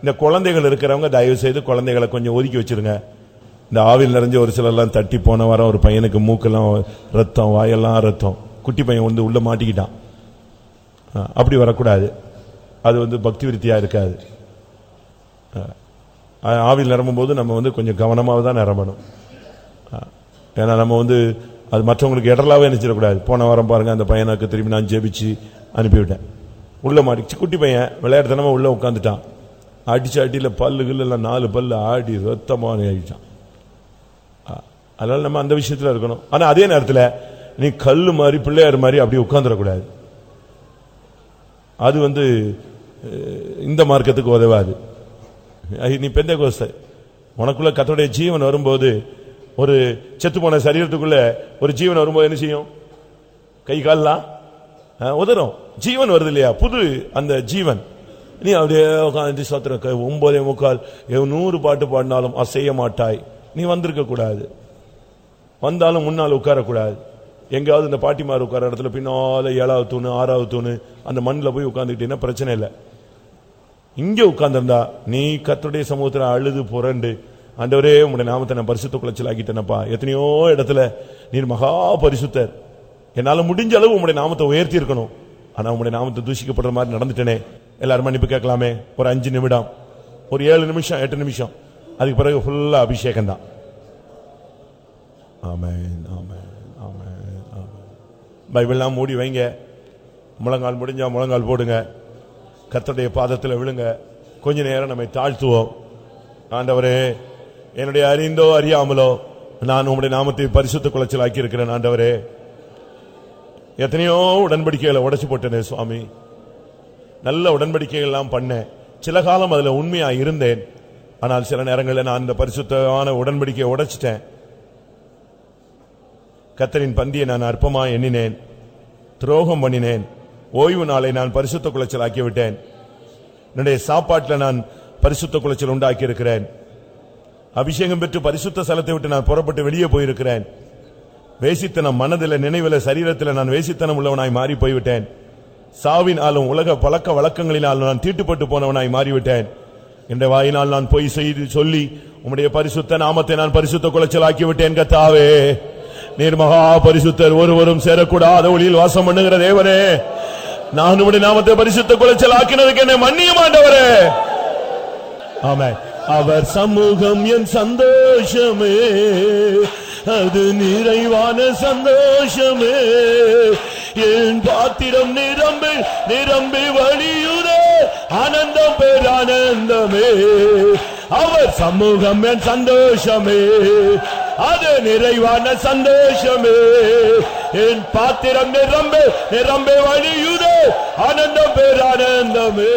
இந்த குழந்தைகள் இருக்கிறவங்க தயவு செய்து குழந்தைகளை கொஞ்சம் ஒதுக்கி வச்சிருங்க. இந்த ஆவில் நிறைஞ்ச ஒரு சிலர்லாம் தட்டி போன வாரம் ஒரு பையனுக்கு மூக்கெல்லாம் ரத்தம் வாயெல்லாம் ரத்தம். குட்டி பையன் வந்து உள்ள மாட்டிக்கிட்டான். அப்படி வரக்கூடாது. அது வந்து பக்தி விருத்தியாக இருக்காது. ஆ, ஆவில் நிரம்பும் போது நம்ம வந்து கொஞ்சம் கவனமாக தான் நிரம்பணும். ஏன்னா நம்ம வந்து அது மற்றவங்களுக்கு இடரலாவே நினச்சிடக்கூடாது. போன வாரம் பாருங்கள் அந்த பையனுக்கு திரும்பி நான் ஜெபிச்சு அனுப்பிவிட்டேன். உள்ளே மாட்டிச்சு குட்டி பையன் விளையாட்டுத்தனமாக உள்ளே உட்காந்துட்டான் அடிச்சு அடியில் பல்லு கில்லு எல்லாம் நாலு பல்லு ஆடி ரத்தமான ஆகிட்டான் அதனால நம்ம அந்த விஷயத்தில் இருக்கணும். ஆனால் அதே நேரத்தில் நீ கல் மாதிரி பிள்ளையார் மாதிரி அப்படி உட்காந்துடக்கூடாது அது வந்து இந்த மார்க்கத்துக்கு உதவாது. ஐ, நீ பெந்த கோஸ்த உனக்குள்ள கத்தோடைய ஜீவன் வரும்போது ஒரு செத்து போன சரீரத்துக்குள்ள ஒரு ஜீவன் வரும்போது என்ன செய்யும்? கை கால்லாம் உதறும். ஜீவன் வருது இல்லையா? புது அந்த ஜீவன். நீ அப்படியே உட்காந்து சோத்திர ஒன்பதே முக்கால் நூறு பாட்டு பாடினாலும் அசைய மாட்டாய். நீ வந்திருக்க கூடாது வந்தாலும் முன்னால் உட்காரக்கூடாது. எங்கேயாவது இந்த பாட்டிமார் உட்கார இடத்துல பின்னால ஏழாவது தூணு ஆறாவது தூணு அந்த மண்ணில் போய் உட்காந்துக்கிட்டீங்கன்னா பிரச்சனை இல்லை. இங்கே உட்காந்துருந்தா நீ கத்துடைய சமூகத்தில் அழுது புரண்டு ஆண்டவரே உங்களுடைய நாமத்தை நான் பரிசுத்த குலைச்சல் ஆக்கிட்டேனப்பா எத்தனையோ இடத்துல நீர் மகா பரிசுத்தர். என்னால் முடிஞ்ச அளவு உங்களுடைய நாமத்தை உயர்த்தி இருக்கணும். ஆனால் உங்களுடைய நாமத்தை தூஷிக்கப்படுற மாதிரி நடந்துட்டேனே. எல்லாரும் மன்னிப்பு கேட்கலாமே? ஒரு அஞ்சு நிமிடம். ஒரு ஏழு நிமிஷம் எட்டு நிமிஷம். அதுக்கு பிறகு ஃபுல்லாக அபிஷேகம் தான் பைபிள்லாம் மூடி வைங்க. முழங்கால் முடிஞ்சா முழங்கால் போடுங்க. கத்தடைய பாதத்தில் விழுங்க. கொஞ்ச நேரம் நம்மை தாழ்த்துவோம். ஆண்டவரே என்னுடைய அறிந்தோ அறியாமலோ நான் உங்களுடைய நாமத்தை பரிசுத்த குலைச்சல் இருக்கிறேன் ஆண்டவரே. எத்தனையோ உடன்படிக்கைகளை உடச்சு போட்டேனே சுவாமி. நல்ல உடன்படிக்கைகள்லாம் பண்ணேன். சில காலம் அதில் உண்மையாக இருந்தேன். ஆனால் சில நேரங்களில் நான் அந்த பரிசுத்தமான உடன்படிக்கையை உடைச்சிட்டேன். கத்தரின் பந்தியை நான் அற்பமா எண்ணினேன். துரோகம் பண்ணினேன். ஓய்வு நாளை நான் பரிசுத்த குலைச்சல் ஆக்கி விட்டேன் என்னுடைய சாப்பாட்டில் நான் பரிசுத்த குலைச்சல் உண்டாக்கி இருக்கிறேன் அபிஷேகம் பெற்று பரிசுத்த ஸ்தலத்தை விட்டு நான் புறப்பட்டு வெளியே போயிருக்கிறேன். வேசித்தனம் மனதில் நினைவில் சரீரத்தில் நான் வேசித்தனம் உள்ளவனாய் மாறி போய்விட்டேன் சாவினாலும் உலக பழக்க வழக்கங்களினாலும் நான் தீட்டுப்பட்டு போனவனாய் மாறிவிட்டேன். என்ற வாயினால் நான் பொய் செய்து சொல்லி உம்முடைய பரிசுத்த நாமத்தை நான் பரிசுத்த குலைச்சல் ஆக்கிவிட்டேன் கத்தாவே நீர் மகா பரிசுத்தர் ஒருவரும் சேரக்கூடாத ஒளியில் வாசம் பண்ணுகிற தேவரே நான் உம்முடைய நாமத்தை பரிசுத்த குலைச்சல் ஆக்கினதுக்கு என்னை மன்னிய மாட்டவரே ஆமா அவர் சமூகம் என் சந்தோஷமே. அது நிறைவான சந்தோஷமே. என் பாத்திரம் நிரம்பி நிரம்பி வழியுதே ஆனந்தம் பேரானந்தமே அவர் சமூகம் என் சந்தோஷமே. அது நிறைவான சந்தோஷமே. என் பாத்திரம் நிரம்பு நிரம்பி வழியுதே ஆனந்தம் பேரானந்தமே